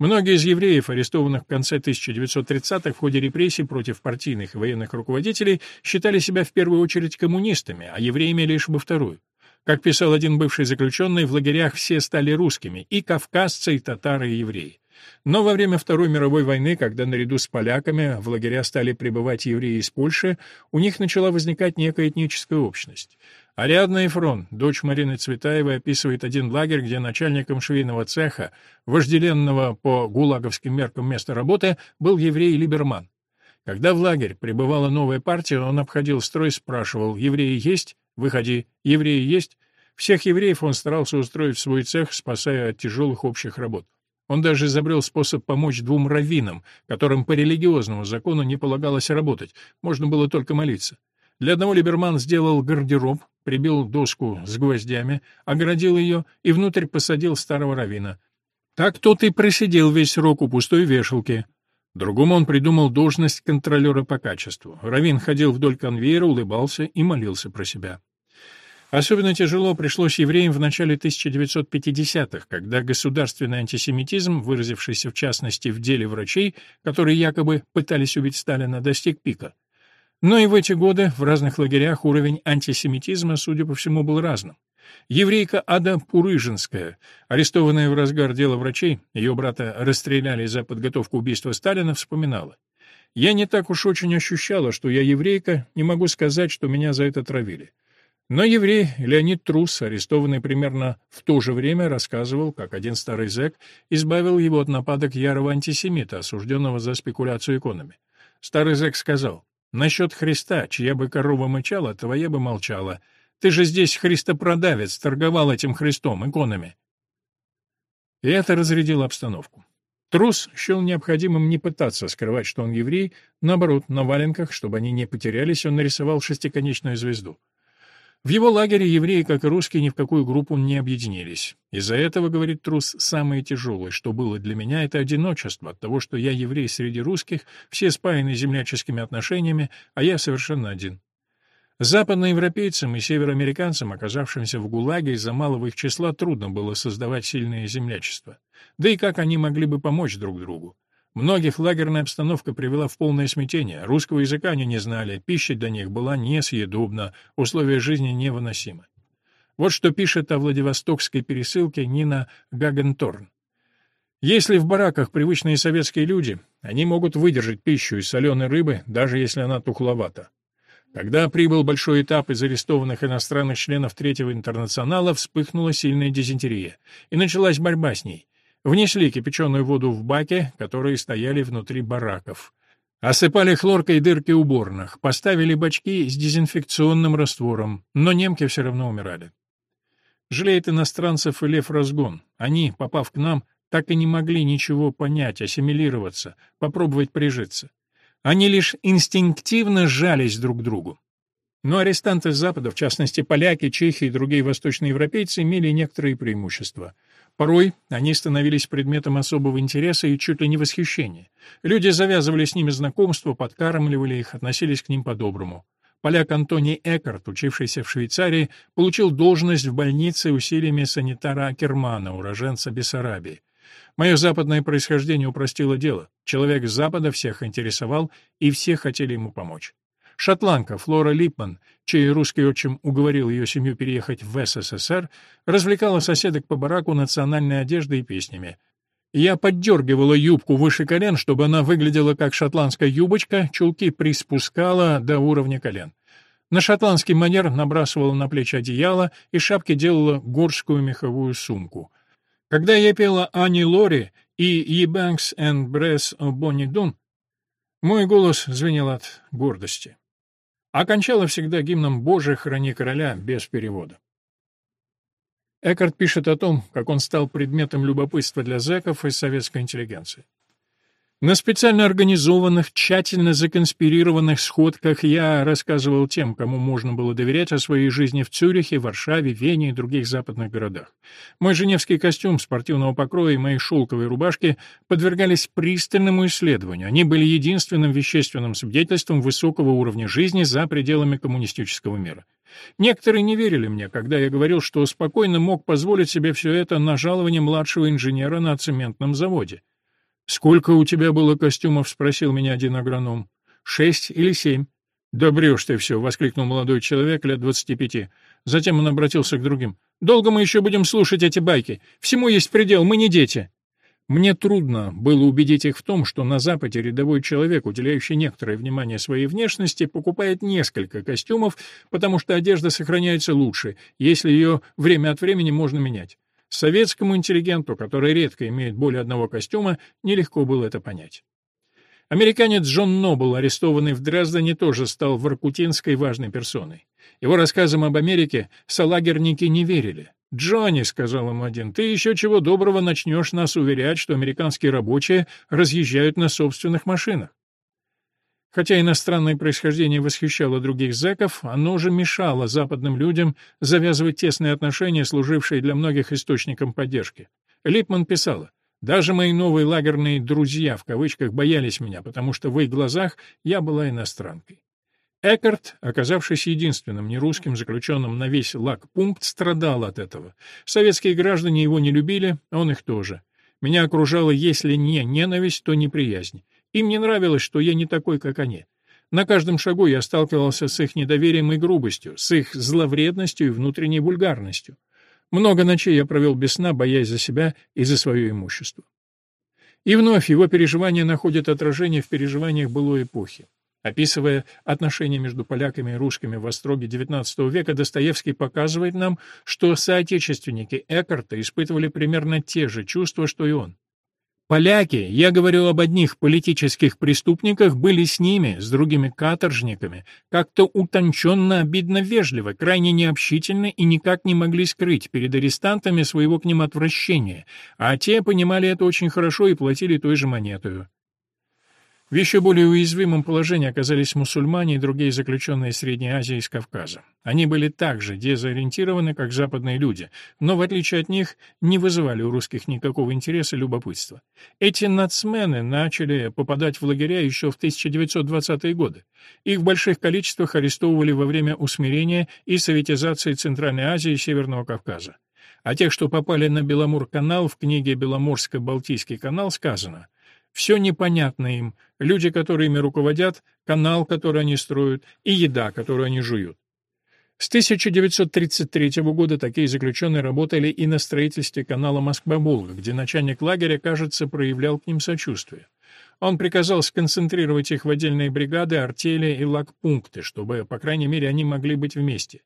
Многие из евреев, арестованных в конце 1930-х в ходе репрессий против партийных и военных руководителей, считали себя в первую очередь коммунистами, а евреями лишь во вторую. Как писал один бывший заключенный, в лагерях все стали русскими, и кавказцы, и татары, и евреи. Но во время Второй мировой войны, когда наряду с поляками в лагеря стали прибывать евреи из Польши, у них начала возникать некая этническая общность. Ариадна Ефрон, дочь Марины Цветаевой, описывает один лагерь, где начальником швейного цеха, вожделенного по гулаговским меркам места работы, был еврей Либерман. Когда в лагерь прибывала новая партия, он обходил строй, спрашивал, евреи есть? Выходи, евреи есть? Всех евреев он старался устроить в свой цех, спасая от тяжелых общих работ. Он даже изобрел способ помочь двум раввинам, которым по религиозному закону не полагалось работать, можно было только молиться. Для одного Либерман сделал гардероб, прибил доску с гвоздями, оградил ее и внутрь посадил старого раввина. Так тот и просидел весь срок у пустой вешалки. Другому он придумал должность контролера по качеству. Равин ходил вдоль конвейера, улыбался и молился про себя. Особенно тяжело пришлось евреям в начале 1950-х, когда государственный антисемитизм, выразившийся в частности в деле врачей, которые якобы пытались убить Сталина, достиг пика. Но и в эти годы в разных лагерях уровень антисемитизма, судя по всему, был разным. Еврейка Ада Пурыжинская, арестованная в разгар дела врачей, ее брата расстреляли за подготовку убийства Сталина, вспоминала. «Я не так уж очень ощущала, что я еврейка, не могу сказать, что меня за это травили. Но еврей Леонид Трус, арестованный примерно в то же время, рассказывал, как один старый зэк избавил его от нападок ярого антисемита, осужденного за спекуляцию иконами. Старый зэк сказал, «Насчет Христа, чья бы корова мычала, твоя бы молчала. Ты же здесь христопродавец, торговал этим Христом, иконами. И это разрядило обстановку. Трус счел необходимым не пытаться скрывать, что он еврей, наоборот, на валенках, чтобы они не потерялись, он нарисовал шестиконечную звезду. В его лагере евреи, как и русские, ни в какую группу не объединились. Из-за этого, говорит Трус, самое тяжелое, что было для меня, это одиночество от того, что я еврей среди русских, все спаяны земляческими отношениями, а я совершенно один. Западноевропейцам и североамериканцам, оказавшимся в ГУЛАГе из-за малого их числа, трудно было создавать сильное землячество. Да и как они могли бы помочь друг другу? Многих лагерная обстановка привела в полное смятение. Русского языка они не знали, пища для них была несъедобна, условия жизни невыносимы. Вот что пишет о Владивостокской пересылке Нина Гагенторн. Если в бараках привычные советские люди, они могут выдержать пищу из соленой рыбы, даже если она тухловата. Когда прибыл большой этап из арестованных иностранных членов Третьего интернационала, вспыхнула сильная дизентерия, и началась борьба с ней. Внесли кипяченую воду в баки, которые стояли внутри бараков. Осыпали хлоркой дырки уборных, поставили бачки с дезинфекционным раствором, но немки все равно умирали. Жалеет иностранцев и Лев Разгон. Они, попав к нам, так и не могли ничего понять, ассимилироваться, попробовать прижиться. Они лишь инстинктивно сжались друг к другу. Но арестанты Запада, в частности поляки, чехи и другие восточноевропейцы, имели некоторые преимущества. Порой они становились предметом особого интереса и чуть ли не восхищения. Люди завязывали с ними знакомства, подкармливали их, относились к ним по-доброму. Поляк Антоний Экарт, учившийся в Швейцарии, получил должность в больнице усилиями санитара Акермана, уроженца Бессарабии. Мое западное происхождение упростило дело. Человек с Запада всех интересовал, и все хотели ему помочь. Шотландка Флора Липман, чей русский отчим уговорил ее семью переехать в СССР, развлекала соседок по бараку национальной одеждой и песнями. Я поддергивала юбку выше колен, чтобы она выглядела как шотландская юбочка, чулки приспускала до уровня колен. На шотландский манер набрасывала на плечи одеяло и шапки делала горскую меховую сумку — когда я пела Ани Лори и «Ye Banks and Breath of Bonnie Doon», мой голос звенел от гордости. Окончала всегда гимном «Боже, храни короля» без перевода. Экарт пишет о том, как он стал предметом любопытства для зэков и советской интеллигенции. На специально организованных, тщательно законспирированных сходках я рассказывал тем, кому можно было доверять о своей жизни в Цюрихе, Варшаве, Вене и других западных городах. Мой женевский костюм спортивного покроя и мои шелковые рубашки подвергались пристальному исследованию. Они были единственным вещественным свидетельством высокого уровня жизни за пределами коммунистического мира. Некоторые не верили мне, когда я говорил, что спокойно мог позволить себе все это на жалование младшего инженера на цементном заводе. «Сколько у тебя было костюмов?» — спросил меня один агроном. «Шесть или семь». «Да брешь ты все!» — воскликнул молодой человек лет двадцати пяти. Затем он обратился к другим. «Долго мы еще будем слушать эти байки? Всему есть предел, мы не дети!» Мне трудно было убедить их в том, что на Западе рядовой человек, уделяющий некоторое внимание своей внешности, покупает несколько костюмов, потому что одежда сохраняется лучше, если ее время от времени можно менять. Советскому интеллигенту, который редко имеет более одного костюма, нелегко было это понять. Американец Джон Нобл, арестованный в Дрездене, тоже стал воркутинской важной персоной. Его рассказам об Америке салагерники не верили. «Джонни», — сказал ему один, — «ты еще чего доброго начнешь нас уверять, что американские рабочие разъезжают на собственных машинах». Хотя иностранное происхождение восхищало других зэков, оно же мешало западным людям завязывать тесные отношения, служившие для многих источником поддержки. Липман писала, «Даже мои новые лагерные «друзья» в кавычках боялись меня, потому что в их глазах я была иностранкой». Эккарт, оказавшись единственным нерусским заключенным на весь лагпункт, страдал от этого. Советские граждане его не любили, он их тоже. Меня окружала, если не ненависть, то неприязнь. Им не нравилось, что я не такой, как они. На каждом шагу я сталкивался с их недоверием и грубостью, с их зловредностью и внутренней вульгарностью. Много ночей я провел без сна, боясь за себя и за свое имущество. И вновь его переживания находят отражение в переживаниях былой эпохи. Описывая отношения между поляками и русскими в Остроге XIX века, Достоевский показывает нам, что соотечественники Эккарта испытывали примерно те же чувства, что и он. Поляки, я говорю об одних политических преступниках, были с ними, с другими каторжниками, как-то утонченно обидно вежливо, крайне необщительны и никак не могли скрыть перед арестантами своего к ним отвращения, а те понимали это очень хорошо и платили той же монетою. В еще более уязвимом положении оказались мусульмане и другие заключенные Средней Азии и из Кавказа. Они были так же дезориентированы, как западные люди, но, в отличие от них, не вызывали у русских никакого интереса и любопытства. Эти нацмены начали попадать в лагеря еще в 1920-е годы. Их в больших количествах арестовывали во время усмирения и советизации Центральной Азии и Северного Кавказа. О тех, что попали на Беломор-канал, в книге «Беломорско-Балтийский канал» сказано все непонятно им, люди, которые ими руководят, канал, который они строят, и еда, которую они жуют. С 1933 года такие заключенные работали и на строительстве канала Москва-Волга, где начальник лагеря, кажется, проявлял к ним сочувствие. Он приказал сконцентрировать их в отдельные бригады, артели и лагпункты, чтобы, по крайней мере, они могли быть вместе.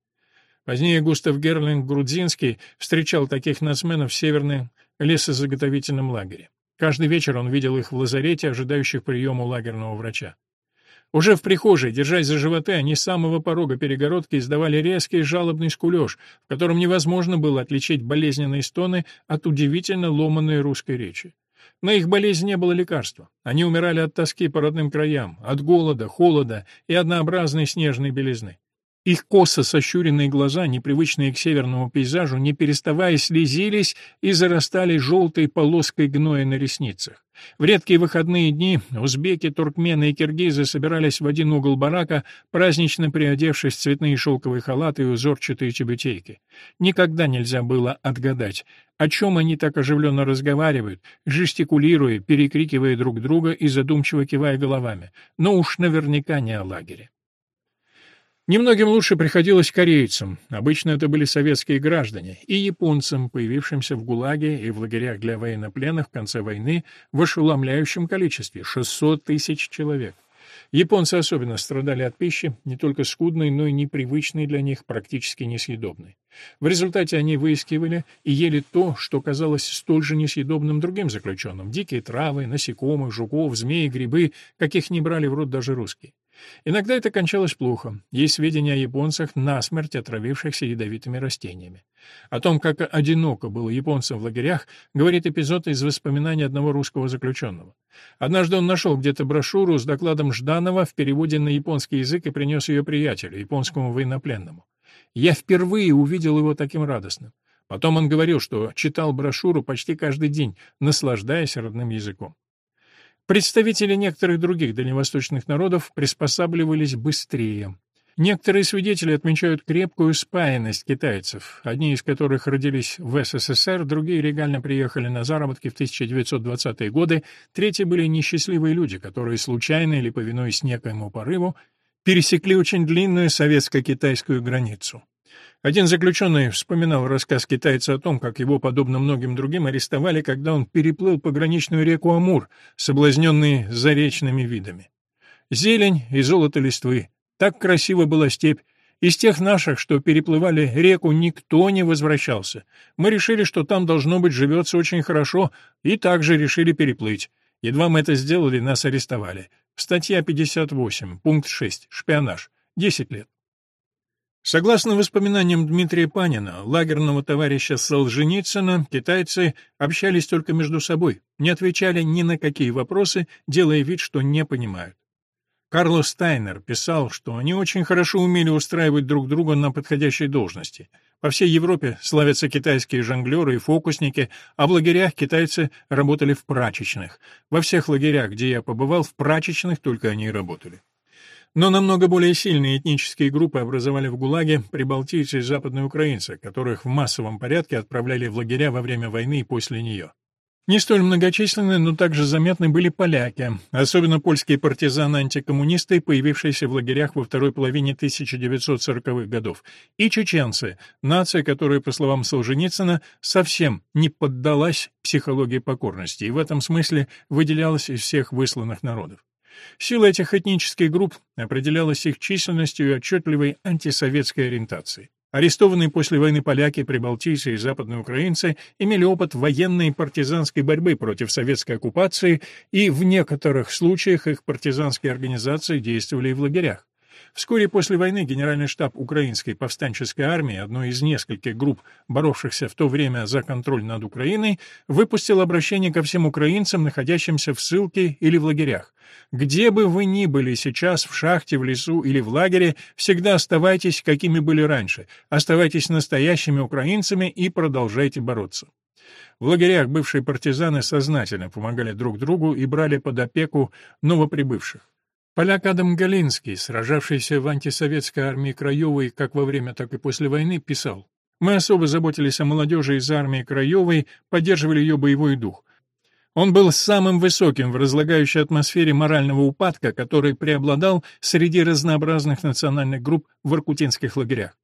Позднее Густав Герлинг Грудзинский встречал таких нацменов в Северном лесозаготовительном лагере. Каждый вечер он видел их в лазарете, ожидающих приема у лагерного врача. Уже в прихожей, держась за животы, они с самого порога перегородки издавали резкий жалобный скулеж, в котором невозможно было отличить болезненные стоны от удивительно ломанной русской речи. На их болезнь не было лекарства. Они умирали от тоски по родным краям, от голода, холода и однообразной снежной белизны. Их косо сощуренные глаза, непривычные к северному пейзажу, не переставая слезились и зарастали желтой полоской гноя на ресницах. В редкие выходные дни узбеки, туркмены и киргизы собирались в один угол барака, празднично приодевшись в цветные шелковые халаты и узорчатые чебутейки. Никогда нельзя было отгадать, о чем они так оживленно разговаривают, жестикулируя, перекрикивая друг друга и задумчиво кивая головами, но уж наверняка не о лагере. Немногим лучше приходилось корейцам, обычно это были советские граждане, и японцам, появившимся в ГУЛАГе и в лагерях для военнопленных в конце войны в ошеломляющем количестве — 600 тысяч человек. Японцы особенно страдали от пищи, не только скудной, но и непривычной для них, практически несъедобной. В результате они выискивали и ели то, что казалось столь же несъедобным другим заключенным — дикие травы, насекомых, жуков, змеи, грибы, каких не брали в рот даже русские. Иногда это кончалось плохо. Есть сведения о японцах, насмерть отравившихся ядовитыми растениями. О том, как одиноко было японцам в лагерях, говорит эпизод из воспоминаний одного русского заключенного. Однажды он нашел где-то брошюру с докладом Жданова в переводе на японский язык и принес ее приятелю, японскому военнопленному. Я впервые увидел его таким радостным. Потом он говорил, что читал брошюру почти каждый день, наслаждаясь родным языком. Представители некоторых других дальневосточных народов приспосабливались быстрее. Некоторые свидетели отмечают крепкую спаянность китайцев, одни из которых родились в СССР, другие легально приехали на заработки в 1920-е годы, третьи были несчастливые люди, которые случайно или повинуясь некоему порыву пересекли очень длинную советско-китайскую границу. Один заключенный вспоминал рассказ китайца о том, как его, подобно многим другим, арестовали, когда он переплыл пограничную реку Амур, соблазненный заречными видами. Зелень и золото листвы. Так красиво была степь. Из тех наших, что переплывали реку, никто не возвращался. Мы решили, что там должно быть живется очень хорошо, и также решили переплыть. Едва мы это сделали, нас арестовали. Статья 58, пункт 6, шпионаж. 10 лет. Согласно воспоминаниям Дмитрия Панина, лагерного товарища Солженицына, китайцы общались только между собой, не отвечали ни на какие вопросы, делая вид, что не понимают. Карлос Стайнер писал, что они очень хорошо умели устраивать друг друга на подходящей должности. По всей Европе славятся китайские жонглеры и фокусники, а в лагерях китайцы работали в прачечных. Во всех лагерях, где я побывал, в прачечных только они и работали. Но намного более сильные этнические группы образовали в ГУЛАГе прибалтийцы и западные украинцы, которых в массовом порядке отправляли в лагеря во время войны и после нее. Не столь многочисленны, но также заметны были поляки, особенно польские партизаны-антикоммунисты, появившиеся в лагерях во второй половине 1940-х годов, и чеченцы, нация, которая, по словам Солженицына, совсем не поддалась психологии покорности и в этом смысле выделялась из всех высланных народов. Сила этих этнических групп определялась их численностью и отчетливой антисоветской ориентацией. Арестованные после войны поляки, прибалтийцы и западные украинцы имели опыт военной и партизанской борьбы против советской оккупации, и в некоторых случаях их партизанские организации действовали и в лагерях. Вскоре после войны Генеральный штаб Украинской повстанческой армии, одной из нескольких групп, боровшихся в то время за контроль над Украиной, выпустил обращение ко всем украинцам, находящимся в ссылке или в лагерях. «Где бы вы ни были сейчас, в шахте, в лесу или в лагере, всегда оставайтесь, какими были раньше, оставайтесь настоящими украинцами и продолжайте бороться». В лагерях бывшие партизаны сознательно помогали друг другу и брали под опеку новоприбывших. Поляк Адам Галинский, сражавшийся в антисоветской армии Краевой как во время, так и после войны, писал «Мы особо заботились о молодежи из армии Краевой, поддерживали ее боевой дух. Он был самым высоким в разлагающей атмосфере морального упадка, который преобладал среди разнообразных национальных групп в иркутинских лагерях.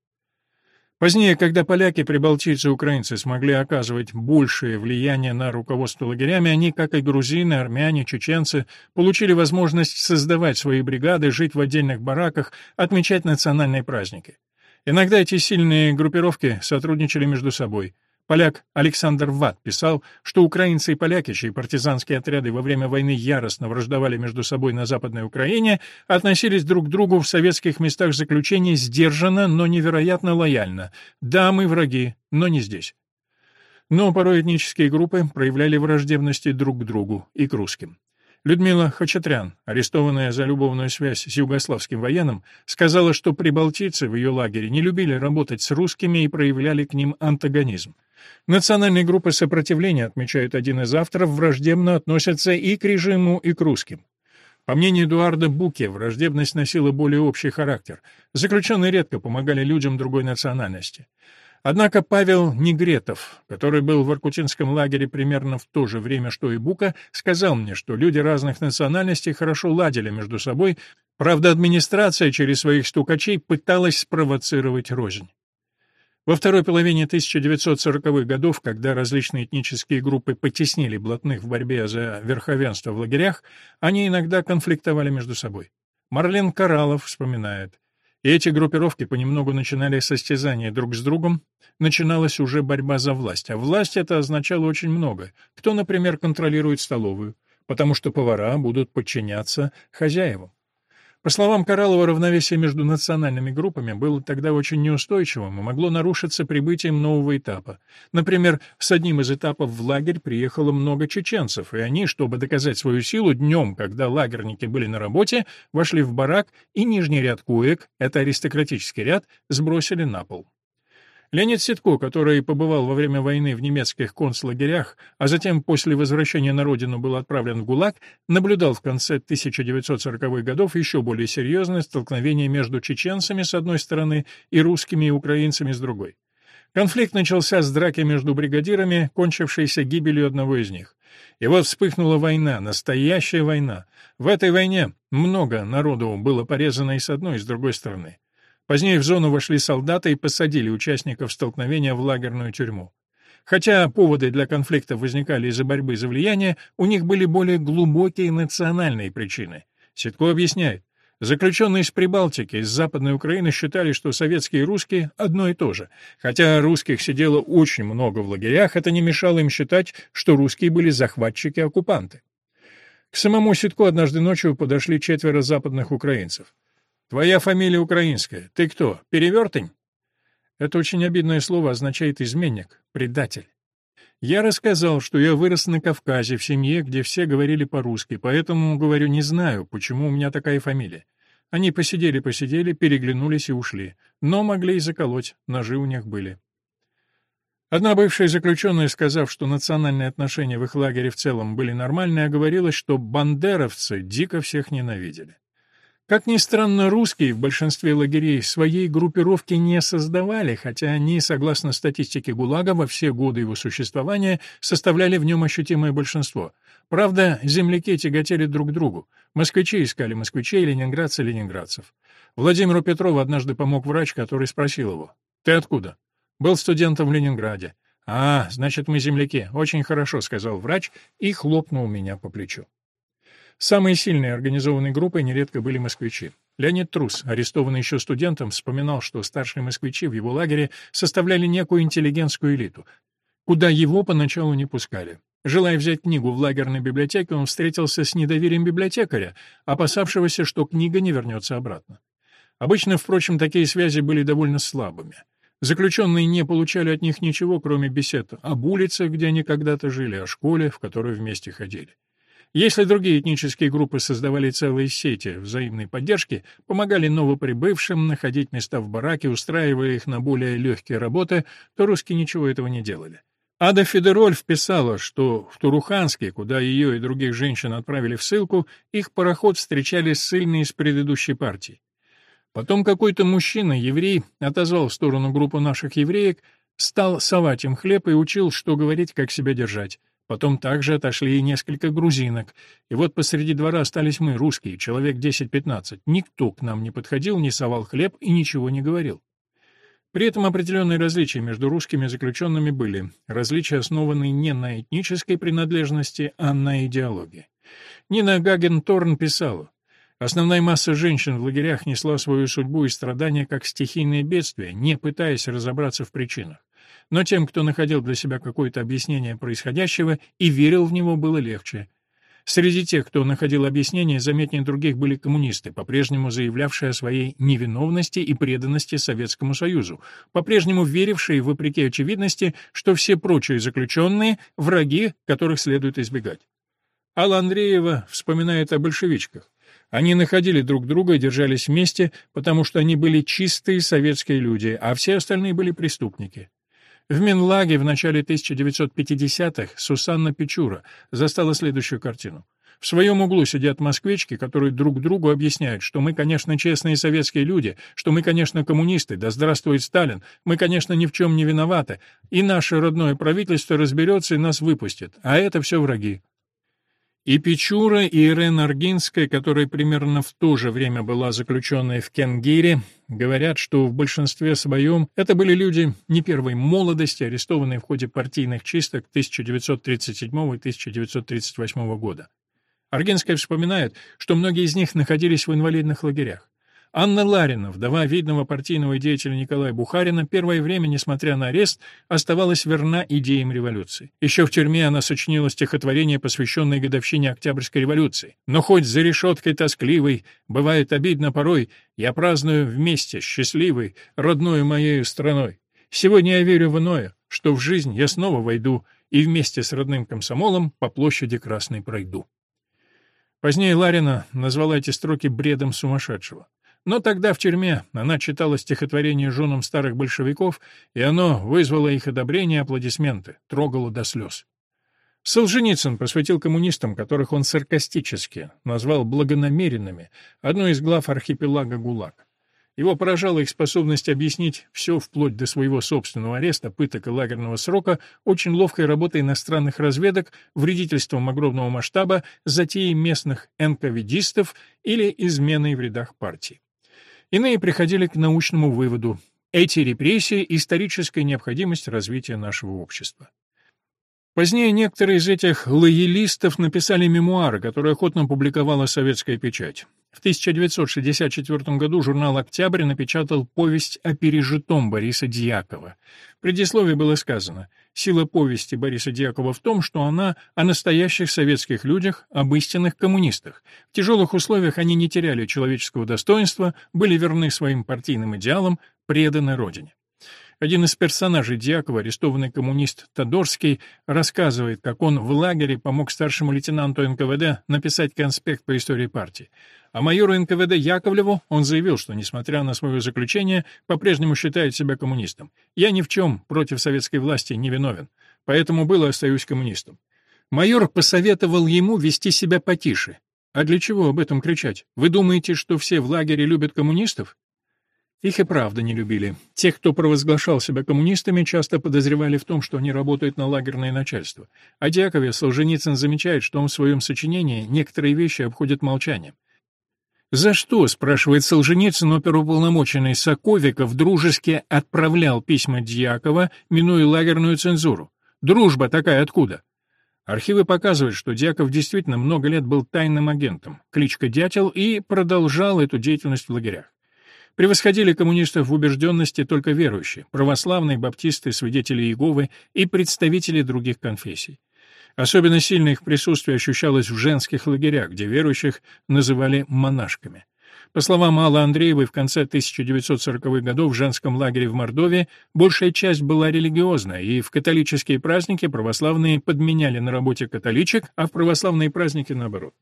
Позднее, когда поляки, прибалтийцы и украинцы смогли оказывать большее влияние на руководство лагерями, они, как и грузины, армяне, чеченцы, получили возможность создавать свои бригады, жить в отдельных бараках, отмечать национальные праздники. Иногда эти сильные группировки сотрудничали между собой. Поляк Александр Ват писал, что украинцы и поляки, чьи партизанские отряды во время войны яростно враждовали между собой на Западной Украине, относились друг к другу в советских местах заключения сдержанно, но невероятно лояльно. Да, мы враги, но не здесь. Но порой этнические группы проявляли враждебности друг к другу и к русским. Людмила Хачатрян, арестованная за любовную связь с югославским военным, сказала, что прибалтийцы в ее лагере не любили работать с русскими и проявляли к ним антагонизм. Национальные группы сопротивления, отмечает один из авторов, враждебно относятся и к режиму, и к русским. По мнению Эдуарда Буке, враждебность носила более общий характер. Заключенные редко помогали людям другой национальности. Однако Павел Негретов, который был в Иркутинском лагере примерно в то же время, что и Бука, сказал мне, что люди разных национальностей хорошо ладили между собой, правда, администрация через своих стукачей пыталась спровоцировать рознь. Во второй половине 1940-х годов, когда различные этнические группы потеснили блатных в борьбе за верховенство в лагерях, они иногда конфликтовали между собой. Марлен Каралов вспоминает, и эти группировки понемногу начинали состязания друг с другом, начиналась уже борьба за власть, а власть это означало очень много. Кто, например, контролирует столовую, потому что повара будут подчиняться хозяевам. По словам Кораллова, равновесие между национальными группами было тогда очень неустойчивым и могло нарушиться прибытием нового этапа. Например, с одним из этапов в лагерь приехало много чеченцев, и они, чтобы доказать свою силу, днем, когда лагерники были на работе, вошли в барак и нижний ряд куек, это аристократический ряд, сбросили на пол. Леонид Ситко, который побывал во время войны в немецких концлагерях, а затем после возвращения на родину был отправлен в ГУЛАГ, наблюдал в конце 1940-х годов еще более серьезное столкновение между чеченцами с одной стороны и русскими и украинцами с другой. Конфликт начался с драки между бригадирами, кончившейся гибелью одного из них. И вот вспыхнула война, настоящая война. В этой войне много народу было порезано и с одной, и с другой стороны. Позднее в зону вошли солдаты и посадили участников столкновения в лагерную тюрьму. Хотя поводы для конфликта возникали из-за борьбы за влияние, у них были более глубокие национальные причины. Ситко объясняет, Заключенные из Прибалтики, из Западной Украины считали, что советские и русские одно и то же. Хотя русских сидело очень много в лагерях, это не мешало им считать, что русские были захватчики-оккупанты. К самому Ситко однажды ночью подошли четверо западных украинцев. Твоя фамилия украинская. Ты кто, перевертень?» Это очень обидное слово означает «изменник», «предатель». Я рассказал, что я вырос на Кавказе, в семье, где все говорили по-русски, поэтому, говорю, не знаю, почему у меня такая фамилия. Они посидели-посидели, переглянулись и ушли. Но могли и заколоть, ножи у них были. Одна бывшая заключенная, сказав, что национальные отношения в их лагере в целом были нормальные, оговорилась, что бандеровцы дико всех ненавидели. Как ни странно, русские в большинстве лагерей своей группировки не создавали, хотя они, согласно статистике ГУЛАГа, во все годы его существования составляли в нем ощутимое большинство. Правда, земляки тяготели друг к другу. Москвичи искали москвичей, ленинградцы — ленинградцев. Владимиру Петрову однажды помог врач, который спросил его, «Ты откуда?» «Был студентом в Ленинграде». «А, значит, мы земляки. Очень хорошо», — сказал врач и хлопнул меня по плечу. Самой сильной организованной группой нередко были москвичи. Леонид Трус, арестованный еще студентом, вспоминал, что старшие москвичи в его лагере составляли некую интеллигентскую элиту, куда его поначалу не пускали. Желая взять книгу в лагерной библиотеке, он встретился с недоверием библиотекаря, опасавшегося, что книга не вернется обратно. Обычно, впрочем, такие связи были довольно слабыми. Заключенные не получали от них ничего, кроме бесед об улице, где они когда-то жили, о школе, в которую вместе ходили. Если другие этнические группы создавали целые сети взаимной поддержки, помогали новоприбывшим находить места в бараке, устраивая их на более легкие работы, то русские ничего этого не делали. Ада Федероль вписала, что в Туруханске, куда ее и других женщин отправили в ссылку, их пароход встречали ссыльные из предыдущей партии. Потом какой-то мужчина, еврей, отозвал в сторону группу наших евреек, стал совать им хлеб и учил, что говорить, как себя держать. Потом также отошли и несколько грузинок. И вот посреди двора остались мы, русские, человек 10-15. Никто к нам не подходил, не совал хлеб и ничего не говорил. При этом определенные различия между русскими заключенными были. Различия, основанные не на этнической принадлежности, а на идеологии. Нина Гагенторн писала, Основная масса женщин в лагерях несла свою судьбу и страдания как стихийное бедствие, не пытаясь разобраться в причинах. Но тем, кто находил для себя какое-то объяснение происходящего и верил в него, было легче. Среди тех, кто находил объяснение, заметнее других были коммунисты, по-прежнему заявлявшие о своей невиновности и преданности Советскому Союзу, по-прежнему верившие, вопреки очевидности, что все прочие заключенные — враги, которых следует избегать. Алла Андреева вспоминает о большевичках. Они находили друг друга и держались вместе, потому что они были чистые советские люди, а все остальные были преступники. В Минлаге в начале 1950-х Сусанна Печура застала следующую картину. В своем углу сидят москвички, которые друг другу объясняют, что мы, конечно, честные советские люди, что мы, конечно, коммунисты, да здравствует Сталин, мы, конечно, ни в чем не виноваты, и наше родное правительство разберется и нас выпустит, а это все враги. И Печура, и Ирен Аргинская, которая примерно в то же время была заключенной в Кенгире, говорят, что в большинстве своем это были люди не первой молодости, арестованные в ходе партийных чисток 1937 и 1938 года. Аргинская вспоминает, что многие из них находились в инвалидных лагерях. Анна Ларина, вдова видного партийного деятеля Николая Бухарина, первое время, несмотря на арест, оставалась верна идеям революции. Еще в тюрьме она сочинила стихотворение, посвященное годовщине Октябрьской революции. «Но хоть за решеткой тоскливой, бывает обидно порой, я праздную вместе, счастливой, родной моей страной. Сегодня я верю в иное, что в жизнь я снова войду и вместе с родным комсомолом по площади Красной пройду». Позднее Ларина назвала эти строки бредом сумасшедшего. Но тогда в тюрьме она читала стихотворение женам старых большевиков, и оно вызвало их одобрение и аплодисменты, трогало до слез. Солженицын посвятил коммунистам, которых он саркастически назвал благонамеренными, одну из глав архипелага ГУЛАГ. Его поражала их способность объяснить все вплоть до своего собственного ареста, пыток и лагерного срока очень ловкой работой иностранных разведок, вредительством огромного масштаба, затеей местных энковидистов или изменой в рядах партии. Иные приходили к научному выводу – эти репрессии – историческая необходимость развития нашего общества. Позднее некоторые из этих лоялистов написали мемуары, которые охотно публиковала советская печать. В 1964 году журнал «Октябрь» напечатал повесть о пережитом Бориса Дьякова. В предисловии было сказано «Сила повести Бориса Дьякова в том, что она о настоящих советских людях, об истинных коммунистах. В тяжелых условиях они не теряли человеческого достоинства, были верны своим партийным идеалам, преданы Родине». Один из персонажей Дьякова, арестованный коммунист Тодорский, рассказывает, как он в лагере помог старшему лейтенанту НКВД написать конспект по истории партии. А майору НКВД Яковлеву он заявил, что, несмотря на свое заключение, по-прежнему считает себя коммунистом. «Я ни в чем против советской власти не виновен, поэтому был и остаюсь коммунистом». Майор посоветовал ему вести себя потише. А для чего об этом кричать? Вы думаете, что все в лагере любят коммунистов? Их и правда не любили. Тех, кто провозглашал себя коммунистами, часто подозревали в том, что они работают на лагерное начальство. О Дьякове Солженицын замечает, что он в своем сочинении некоторые вещи обходит молчанием. «За что?» — спрашивает Солженицын, оперуполномоченный Соковиков дружески отправлял письма Дьякова, минуя лагерную цензуру. «Дружба такая откуда?» Архивы показывают, что Дьяков действительно много лет был тайным агентом, кличка Дятел, и продолжал эту деятельность в лагерях. Превосходили коммунистов в убежденности только верующие, православные, баптисты, свидетели Иеговы и представители других конфессий. Особенно сильно их присутствие ощущалось в женских лагерях, где верующих называли монашками. По словам Аллы Андреевой, в конце 1940-х годов в женском лагере в Мордовии большая часть была религиозная, и в католические праздники православные подменяли на работе католичек, а в православные праздники наоборот.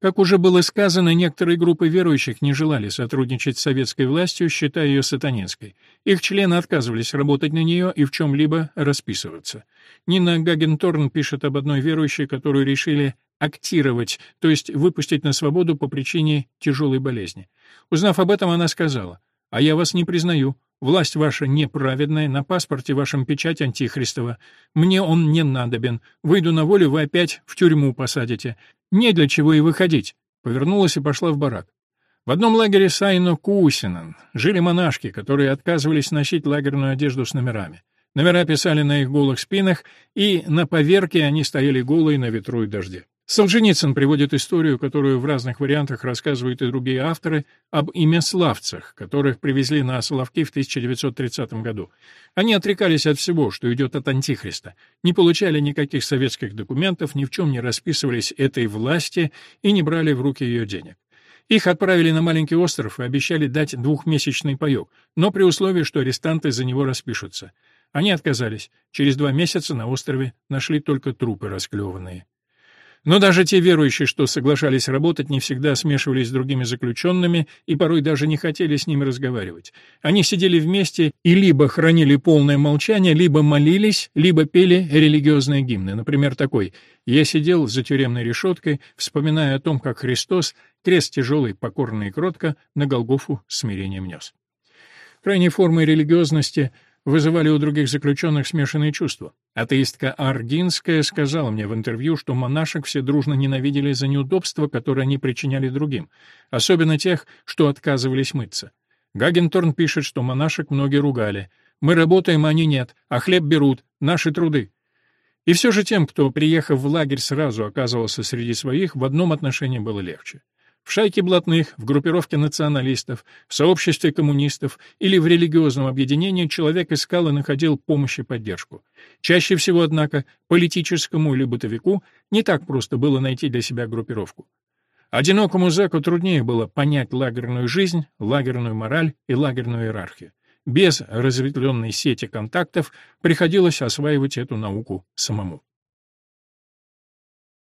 Как уже было сказано, некоторые группы верующих не желали сотрудничать с советской властью, считая ее сатанинской. Их члены отказывались работать на нее и в чем-либо расписываться. Нина Гагенторн пишет об одной верующей, которую решили актировать, то есть выпустить на свободу по причине тяжелой болезни. Узнав об этом, она сказала, «А я вас не признаю. Власть ваша неправедная, на паспорте вашем печать антихристова. Мне он не надобен. Выйду на волю, вы опять в тюрьму посадите. Не для чего и выходить. Повернулась и пошла в барак. В одном лагере Сайно Кусинан жили монашки, которые отказывались носить лагерную одежду с номерами. Номера писали на их голых спинах, и на поверке они стояли голые на ветру и дожде. Солженицын приводит историю, которую в разных вариантах рассказывают и другие авторы, об имяславцах, которых привезли на Соловки в 1930 году. Они отрекались от всего, что идет от Антихриста, не получали никаких советских документов, ни в чем не расписывались этой власти и не брали в руки ее денег. Их отправили на маленький остров и обещали дать двухмесячный паёк, но при условии, что арестанты за него распишутся. Они отказались. Через два месяца на острове нашли только трупы расклеванные. Но даже те верующие, что соглашались работать, не всегда смешивались с другими заключенными и порой даже не хотели с ними разговаривать. Они сидели вместе и либо хранили полное молчание, либо молились, либо пели религиозные гимны. Например, такой «Я сидел за тюремной решеткой, вспоминая о том, как Христос, крест тяжелый, покорный и кротко, на Голгофу смирением нес». Крайней формой религиозности – вызывали у других заключенных смешанные чувства. Атеистка Аргинская сказала мне в интервью, что монашек все дружно ненавидели за неудобства, которые они причиняли другим, особенно тех, что отказывались мыться. Гагенторн пишет, что монашек многие ругали. «Мы работаем, а они нет, а хлеб берут, наши труды». И все же тем, кто, приехав в лагерь, сразу оказывался среди своих, в одном отношении было легче. В шайке блатных, в группировке националистов, в сообществе коммунистов или в религиозном объединении человек искал и находил помощь и поддержку. Чаще всего, однако, политическому или бытовику не так просто было найти для себя группировку. Одинокому зэку труднее было понять лагерную жизнь, лагерную мораль и лагерную иерархию. Без разветвленной сети контактов приходилось осваивать эту науку самому.